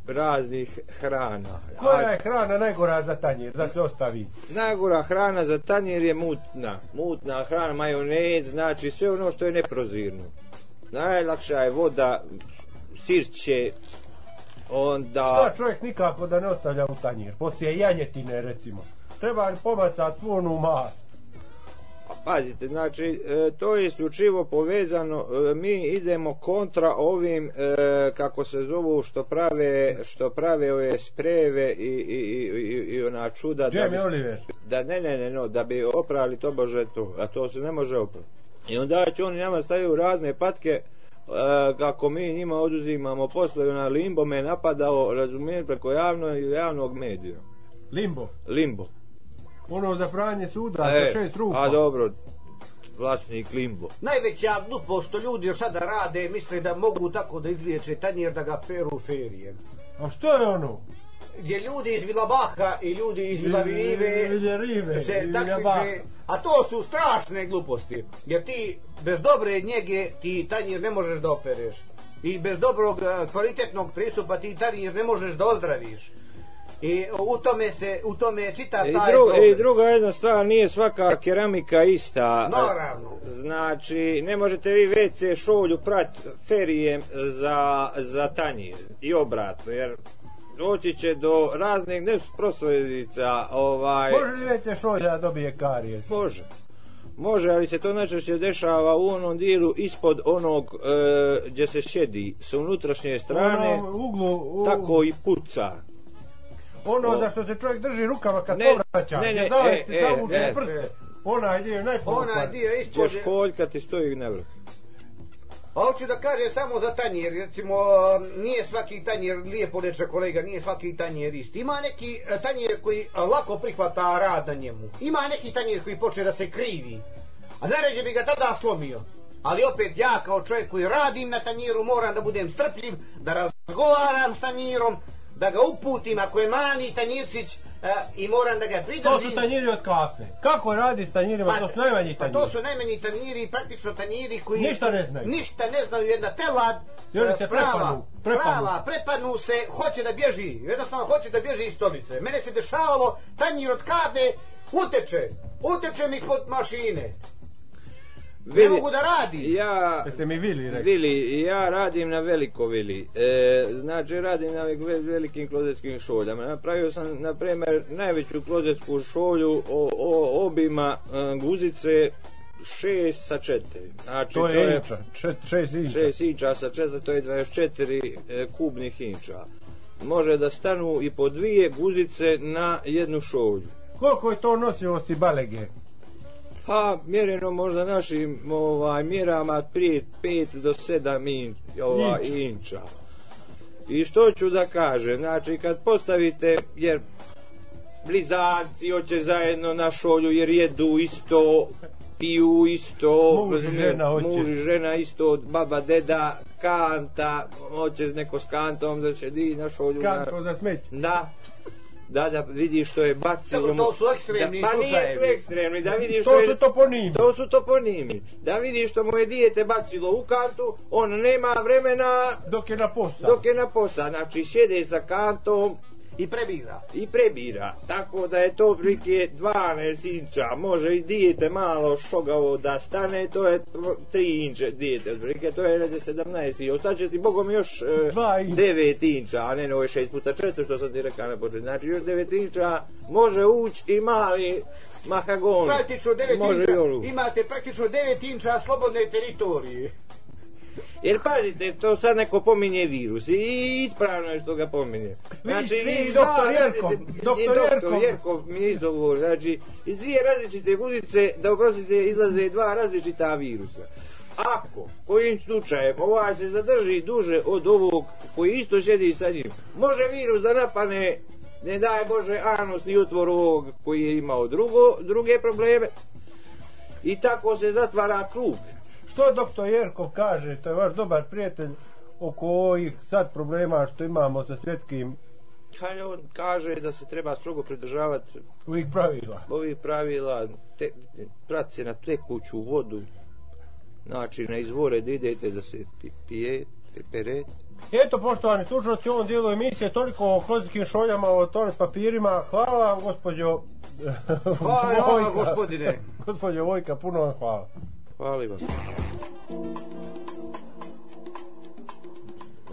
raznih hrana. Koja je hrana najgora za tanjir, da se ostavi? Najgora hrana za tanjir je mutna. Mutna hrana, majonez, znači sve ono što je neprozirno. Najlakša je voda, sirće, onda... Šta čovjek nikako da ne ostavlja u tanjir? Poslije janjetine, recimo. Treba li pomacat onu mast? Pa Pazite, znači, e, to je isključivo povezano, e, mi idemo kontra ovim, e, kako se zovu, što prave, što prave ove spreve i, i, i, i, ona čuda. da Jamie bi- Oliver. Da, ne, ne, ne, no, da bi oprali to bože to, a to se ne može oprati. I onda će oni nama staviti u razne patke, kako mi njima oduzimamo posle, i ona limbo me napadao, razumijem, preko javno, javnog medija. Limbo. Limbo. Ono za pranje suda, E, sa šest rupa. a dobro, vlasnik Limbo. Najveća glupost što ljudi još sada rade, misle da mogu tako da izliječe tanjir da ga peru ferijem. A što je ono? Gdje ljudi iz Vilabaha i ljudi iz Vila Vive Ili rive, se takmiče, Vilabaha. a to su strašne gluposti. Jer ti bez dobre njege ti tanjir ne možeš da opereš. I bez dobrog eh, kvalitetnog pristupa ti tanjir ne možeš da ozdraviš. I u tome se, u tome je čitav I, taj dru, problem. I druga jedna stvar, nije svaka keramika ista. Naravno. Znači, ne možete vi WC šolju prat ferijem za, za tanjir i obratno, jer doći će do raznih neprosledica, ovaj... Može li već šolja dobije karijes? Može. Može, ali se to najčešće dešava u onom dijelu ispod onog e, gdje se šedi s unutrašnje strane, U onom uglu, u, tako i puca. Ono O. za što se čovjek drži rukama kad Ne, povraća. ne, ne, zavete e, e, u e. Onaj dio je najpomukvar. Onaj dio ispod... Ćeš koljka ti stoji na vrh. A hoću da kažem samo za tanjer, recimo, nije svaki tanjer, lijepo reče kolega, nije svaki tanjer isti. Ima neki e, tanjer koji lako prihvata rad na njemu. Ima neki tanjer koji počne da se krivi. A zaređe bi ga tada slomio. Ali opet ja kao čovjek koji radim na tanjiru moram da budem strpljiv, da razgovaram s tanjirom, da ga uputim ako je mali tanjirčić e, i moram da ga pridržim. To su tanjiri od kafe. Kako radi s tanjirima? to su najmanji pa tanjiri. to su najmanji tanjiri, praktično tanjiri koji... Ništa ne znaju. Ništa ne znaju, jedna telad, I oni e, se prava, prepadnu, prepadnu. prava, prepadnu se, hoće da bježi, jednostavno hoće da bježi iz stolice. Mene se dešavalo, tanjir od kafe uteče, uteče mi ispod mašine. Ne mogu da radi. Ja, Jeste mi vili rekli? Vili, ja radim na veliko vili. E, znači radim na ve- velikim klozetskim šoljama. Napravio sam, na primjer, najveću klozetsku šolju o, o obima e, guzice 6 sa 4. Znači, To je inča. Šest, šest inča. 6 inča sa 4, to je 24 e, kubnih inča. Može da stanu i po dvije guzice na jednu šolju. Koliko je to nosivosti balege? Pa, mjereno možda našim ovaj, mjerama prije 5 do 7 inč, ovaj, Inča. inča. I što ću da kažem, znači kad postavite, jer blizanci hoće zajedno na šolju jer jedu isto, piju isto, Muž i žena hoće. muž i žena isto, baba, deda, kanta, hoće neko s kantom da će di na šolju. na- Skanko za smeće. Da, da, da vidi što je bacilo. To mu- su ekstremni da, Pa nije ekstremni, da vidi što To je... su toponimi. To su toponimi. Da vidi što mu je dijete bacilo u kantu, on nema vremena Dok je na posao. dok je na posao. Znači, sjede sa kantom I prebira. i prebira. Tako da je to prilike 12 inča. Može i dijete malo šogavo da stane, to je 3 inče dijete. Otprilike to je neđe 17 i ostaće ti bogom još e, Dva inča. 9 inča, a ne ne ovo je 6 puta 4 što sam ti rekao na početku. Znači još 9 inča može ući i mali mahagon. Praktično 9 može i on inča, imate praktično 9 inča slobodne teritorije. Jer pazite, to sad neko pominje virus i ispravno je što ga pominje. Znači, vi, iz doktor Jerkov, različite- doktor doktor Jerkov. Jerkov mi govori. Znači, iz dvije različite guzice, da oprostite, izlaze dva različita virusa. Ako, kojim slučajem, ovaj se zadrži duže od ovog koji isto sjedi sa njim, može virus da napane, ne daj Bože, anusni otvor ovog koji je imao drugo, druge probleme. I tako se zatvara krug. Što doktor Jerkov kaže, to je vaš dobar prijatelj, oko ovih sad problema što imamo sa svjetskim Kad on kaže da se treba strogo pridržavati ovih pravila. ovih pravila, te, prat se na tekuću vodu, znači na izvore da idete da se pi, pije, pere. Eto, poštovani slušalci, u ovom dijelu emisije toliko o klozijskim šoljama, o toalet papirima. Hvala vam, gospođo Hvala i vama, gospodine. gospođo Vojka, puno vam hvala. Hvala vam.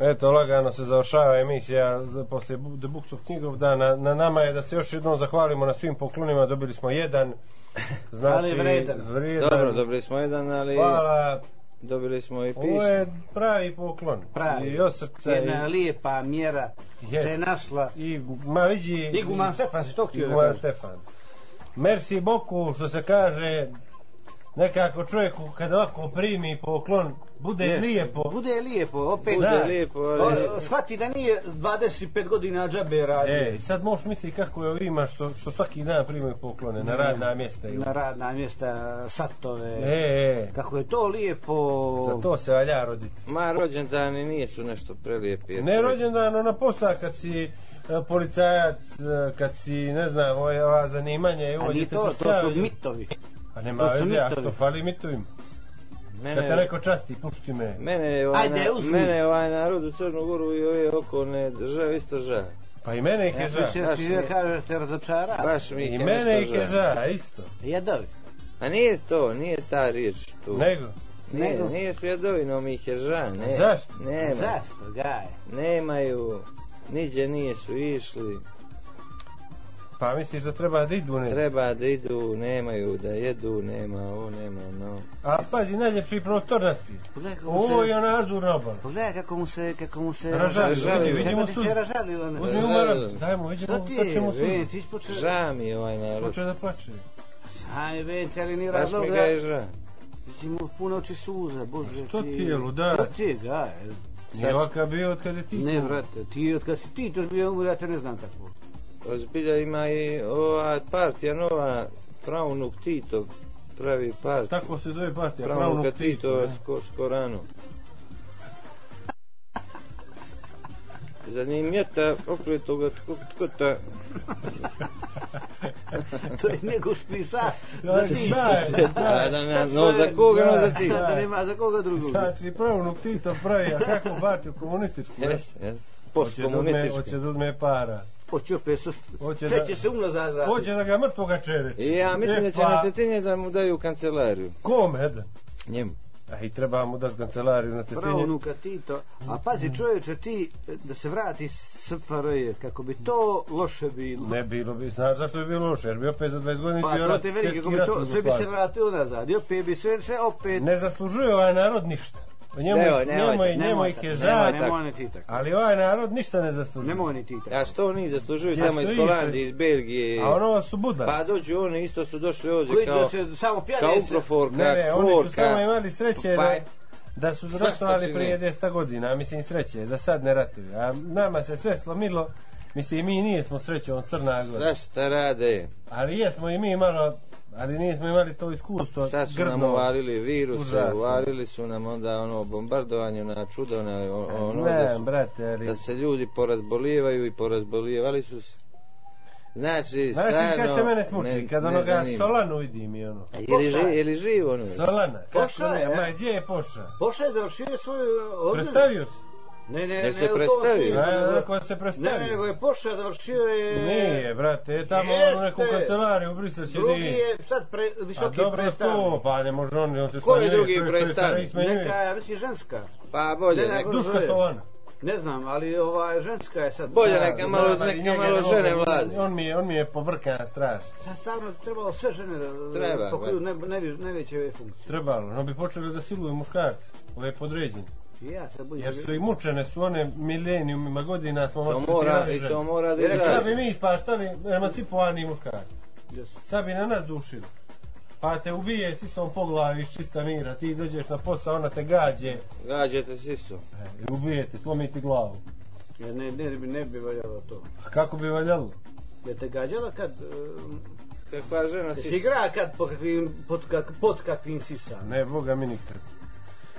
Eto, lagano se završava emisija za- poslije The Books of Knjigovda. Na, na nama je da se još jednom zahvalimo na svim poklonima. Dobili smo jedan. Znači, Ali vredan. vrijedan. Dobro, dobili smo jedan, ali Hvala. dobili smo i Ovo pis. je pravi poklon. Pravi. I od srca. Jedna I, lijepa mjera Jest. se našla. i ma vidi... I Guman Stefan se to htio da Guman kaže. Stefan. Merci boku, što se kaže, nekako čovjeku kada ovako primi poklon, bude Jest. lijepo. Bude lijepo, opet. Bude Da. lijepo, O, ali... Shvati da nije 25 godina džabe radio. E, sad možeš misliti kako je ovima što, što svaki dan primaju poklone na radna mjesta. i- Na radna mjesta, satove. E, e, Kako je to lijepo. za to se valja roditi. Ma rođendani nisu nešto prelijepi. Ne rođendan, ona posla kad si e, policajac, e, kad si, ne znam, ova, ova zanimanje, A ovo to, to su mitovi. A nema to su veze, a što fali mitovim? Kad te Mene, neko časti, pušti me. mene, je ovaj, Ajde, na, uzmi. mene je ovaj narod u Crnu Goru i ove okolne države isto žao. Pa i mene ih je Ja ža. mislio Baš ti da kažeš te razočara. Baš mi ih I je mene ih je žao. ža, isto. Jedovi. A nije to, nije ta riječ tu. Nego, Nije, nego. nije svjedovino mi ih je ža, ne. Zašto? Nema, Zašto, gaje? nemaju, niđe nisu išli, pa misliš da treba da idu ne? treba da idu, nemaju, da jedu, nema ovo, nema ono. A pazi, najljepši prostor kako mu Ovo se... je ona azurna obala. Pogledaj kako mu se, kako mu se... Ražali, Ražali, vidi, vidimo ti suzu. se ražalilo nešto. Uzmi Ražali. umarak, dajmo, vidimo, Šta ti je? suzu. Ven, ti počeo... Ža mi je ovaj narod. Počeo da plače. Aj, ven, te li ni Baš mi ga je ža. Ti mu puno oči suza, bože Što ti je, ludarac? Što ti je, gaje? Nije ovakav bio od kada ti. Ne, brate, ti od kad si ti to bio, ja te ne znam tako. Ozbilja ima i ova partija nova, pravnuk Tito, pravi partiju. Tako se zove partija, Pravnuka pravnog Tito Tito. s, ko, s Koranom. Zanimljeta okletoga tkota. to je nego spisa. Znači, znaje, A, znaje. da, na, no za koga, no za ti. Da nema za koga drugog. Znači, pravnog Tito pravi, a kako partiju komunističku? Jes, jes. Da Postkomunistički. Hoće da uzme para. Hoće opet su... Hoće Sve da- će se unazad vratiti. Hoće da ga mrtvoga čereći. I ja mislim E, da će pa- na cetinje da mu daju kancelariju. Kome, da? Njemu. A i treba mu dati kancelariju na Pravo cetinje. nuka Tito. A pazi čovječe ti da se vrati SFRJ, kako bi to loše bilo. Ne bilo bi, znaš zašto bi bilo loše, jer bi opet za 20 godina Pa to te veli, kako bi to, sve bi se vratilo nazad. I opet bi sve, sve opet... Ne zaslužuje ovaj narod ništa. Njemu, Nemoj, njemu, nemojte, njemu, njemu ih je nemoj, žal, nemoj. Nemoj ne ti tako. ali ovaj narod ništa ne zaslužuje. Nemoj ni ti tako. A što oni zaslužuju tamo iz? Holandije, iz Belgije? A ono su budali. Pa dođu oni, isto su došli ovdje Koji kao, se samo kao uproforka, Ne, ne, oni su samo imali sreće Pa, da, da su ratovali prije 10 godina, a mislim sreće, da sad ne ratuju. A nama se sve slomilo, mislim mi nijesmo srećom Crna Gora. Znaš šta rade? Ali jesmo i mi malo, ali nismo imali to iskustvo. Sad su nam grdno. uvalili viruse, Užasno. uvalili su nam onda ono bombardovanje na čudo, na o- ono da, Znam, su, brate, ali... da se ljudi porazbolijevaju i porazbolijevali su se. Znači, Znaš stvarno... kad se mene smuči, ne- kad ne onoga. Solanu vidim i ono. Je li, ži, je li živ ono? Solana, kako Poša je, ma e? gdje je Poša? Poša je završio svoju... Predstavio se. Ne, ne, ne, se predstavio? smislu, A, nego- Ako se Ne, predstavio. ne, nego je Poša završio je... Nije, brate, je tamo Jeste. u neku kancelariju u Brisel će Drugi je sad pre, A visoki dobro to, predstavnik. pa ne može on, on se Ko je smanjuje, drugi što je predstavnik? stari smanjuje. Neka, ja mislim, ženska. Pa bolje, Ne, ne, nek, go- Duška. Solana. Ne znam, ali ova ženska je sad... Bolje neka malo- neka njega malo ne žene vlade. On mi je, on mi je povrkan straš. Sad stavno trebalo sve žene da Treba, pokriju ne, ne, najveće ove funkcije. Trebalo, no bi počeli da siluju muškarci, ove podređeni. Ja budem... Jer su i mučene su one milenijumima godina smo to mora, i to mora da Jer sad bi mi ispaštali emancipovani muškarci. Yes. Sad bi na nas dušili. Pa te ubije sisom po glavi iz čista mira, ti dođeš na posao, ona te gađe, Gađate sisu. e, i ubije te, slomi ti glavu. Jer ne, ne, bi, ne bi valjalo to. A kako bi valjalo? Je te gađala kad... Um, Kakva žena si igra kad po kakvim, pod, kak, pod kakvim sisama. Ne, boga mi nikad.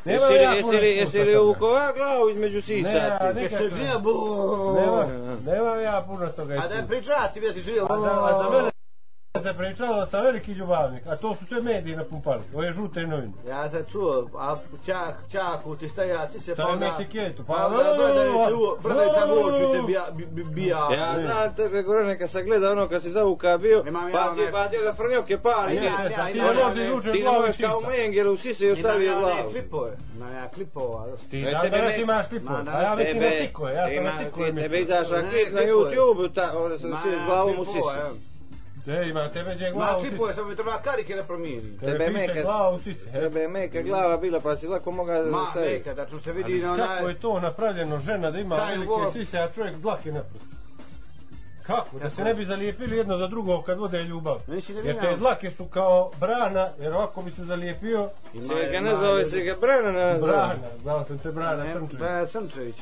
Jesi li, jesi li, jesi li uvukova glavu između sisa? Ne, a ti? ne- Jeste žija bu... Nema, nema ja puno toga A da je pričati, ja si žija A za, a za mene se pričalo da sam veliki ljubavnik, a to su sve mediji napumpali, ove žute novine. Ja sam čuo, a čak, čaku ti stajaci se Stavim etiketu, pa- pa onda bradavica u- bradavica u oči te bija, bi- bi- bija. Ja znam tebe Gorane kad sam gledao ono kad si zavuka bio, ja pa ti pa ti da frnjoke pali. Ja, ne, ja, ne, ja, ti ja, ne ja, možeš- ja, ja, Ti ne ja, možeš ja, kao ja, Mengele u sise i ostavio Imam ja glavu. one klipove, imam ja klipova. Ti Jeste dan me danas ne- imaš klipove, Ma, a ja mislim na Tebe, tikoje, ja sam na ima- tikoje Tebe mislim. izašla Ne, klip na klipove. YouTube, ta, onda sam Ma, svi ja, glavom u klipova, sise. Evo. E, ima tebe gdje Ma glavu klipove sam treba karike da promijenim. Tebe Tebe meka- e. Tebe je meka glava bila pa si lako mogao da Ma staviš. neka, da ću se vidi Ali na kako onaj... je to napravljeno žena da ima Taj velike vor- sise, a čovjek dlake na prstu? Kako? Da se ne bi zalijepili jedno za drugo kad vode ljubav. Jer te dlake su kao brana, jer ovako bi se zalijepio Se ga ne zove se ga Brana nazvao. brana. Znao sam te brana Ne, Crnčević. Brana Crnčević.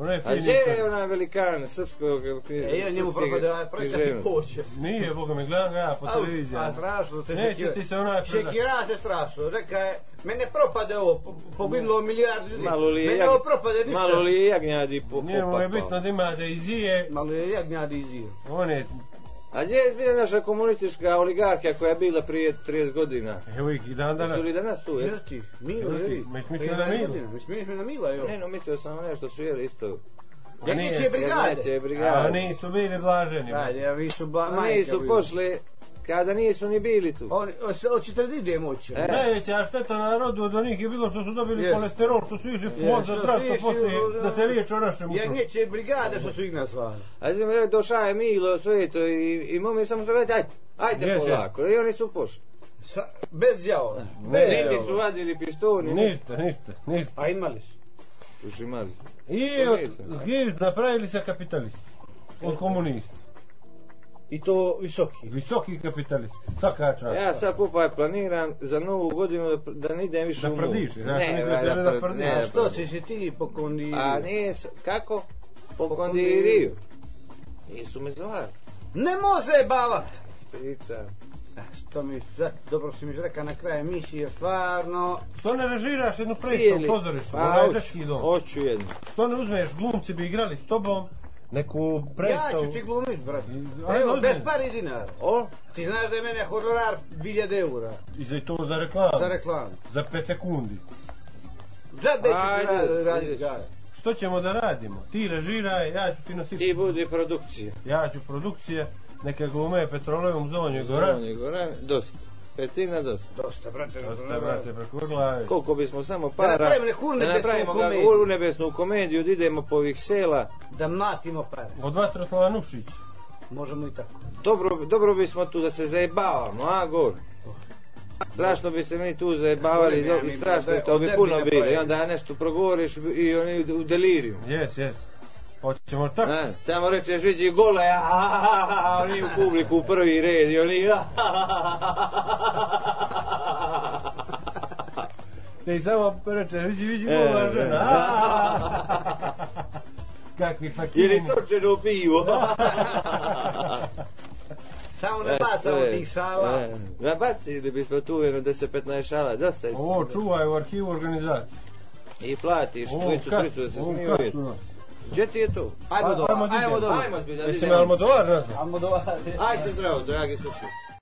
Ono je A fini gdje je onaj velikan srpskog E, ja njemu propade, aj praćati poće. Nije, boga mi, gledam ga ja po A televiziji. strašno se šekira. ti se predat. Šekira se strašno. Reka je, mene propade ovo, po- poginulo milijardu ljudi. Malo li je, Mene ovo propade ništa. malo li je jagnjadi po, Njemu je bitno da ima da izije, Malo je jagnjadi izio. on je, A gdje je bila naša komunistička oligarka koja je bila prije 30 godina? evo ih i dan danas. Su li danas tu, je? Mrti. jevi. Ma, jesi mislio Prije na 11 Milu? godina, Jesi mislio na Mila, jo. Ne, no, mislio sam nešto su jeli isto. Ja nije- neće brigade. Neće A brigade. nisu bili blaženi. Ajde, ja vi su. Ma majke nisu bili. pošli kada nisu ni bili tu. Oni, hoćete da ide moći? E. Najveća šteta narodu od onih je bilo što su dobili Yes. kolesterol, što su išli Yes, fond za zdravstvo išli poslije u- da se liječe o našem Ja neće brigade što su ih nazvali. Ajde mi rekao, došao je Milo, sve to i, i momi samo što reći, ajde, ajde Jes, polako. I oni su pošli. Sa, bez djavola. Ne, Niti su vadili pištoni, Ništa, ništa, ništa. A imali su. Čuš imali. I To od napravili se kapitalisti. Od komunista. I to visoki. Visoki kapitalisti. Svaka čast. Ja sad Popaj planiram za novu godinu da, da ne idem više Da u prdiš, mislio da ne, tebe da pr- prdiš. ne, da što si si ti pokondi? A nije, kako? Po, Po kondiriju. Nisu me zvali. Ne može bavat. Priča. E, Što mi, za- dobro si mi rekao na kraju emisije, stvarno, Što ne režiraš jednu predstavu pozorišnu, Pa, onaj dečki dom? Hoću jednu. Što ne uzmeš, glumci bi igrali s tobom, neku ja predstavu. ću ti glumit, brate. Ajde, Evo, ozbiljno. bez pari dinara. O, Ti znaš da je mene honorar 1000 eura I za to za reklamu. za reklamu. Za 5 sekundi. Za Ajde, beću raditi vidjet ću. gare. Što ćemo da radimo? Ti režiraj, ja ću ti nositi. ti budi produkcija. Ja ću produkcije, neke glume petrolejom zonju gora. Zonji Goran, dosta. Petina dosta. Dosta, brate. Osta, brate, preko glave. Koliko bismo samo Da para... napravimo neku da napravimo ga komediju. u nebesnu komediju, da idemo po ovih sela. Da matimo pare. Od Vatroslava Nušić. Možemo i tako. Dobro, dobro bismo tu da se zajebavamo, a gor. Strašno bi se mi tu zajebavali do- i strašno da- to bi puno bilo. I projekt. onda nešto progovoriš i oni u deliriju. Jes, jes. Hoćemo tako? E, samo rečeš vidi gola, a, a, a, oni u publiku u prvi red i oni a, I samo rečeš vidi, vidi, E, gola e. žena. Kakvi ili točeno pivo. Samo ne bacamo to tih šala. E, Nabacili bismo tu jedno 10-15 šala, dosta je. Ovo čuvaj u arhivu organizacije. I platiš, tu tlicu, tu, da se ovo smiju uvijek. Gdje ti je to? Ajmo Ajmo do, da ajmo idemo. do. Ajmo zbilja, Jesi me idemo.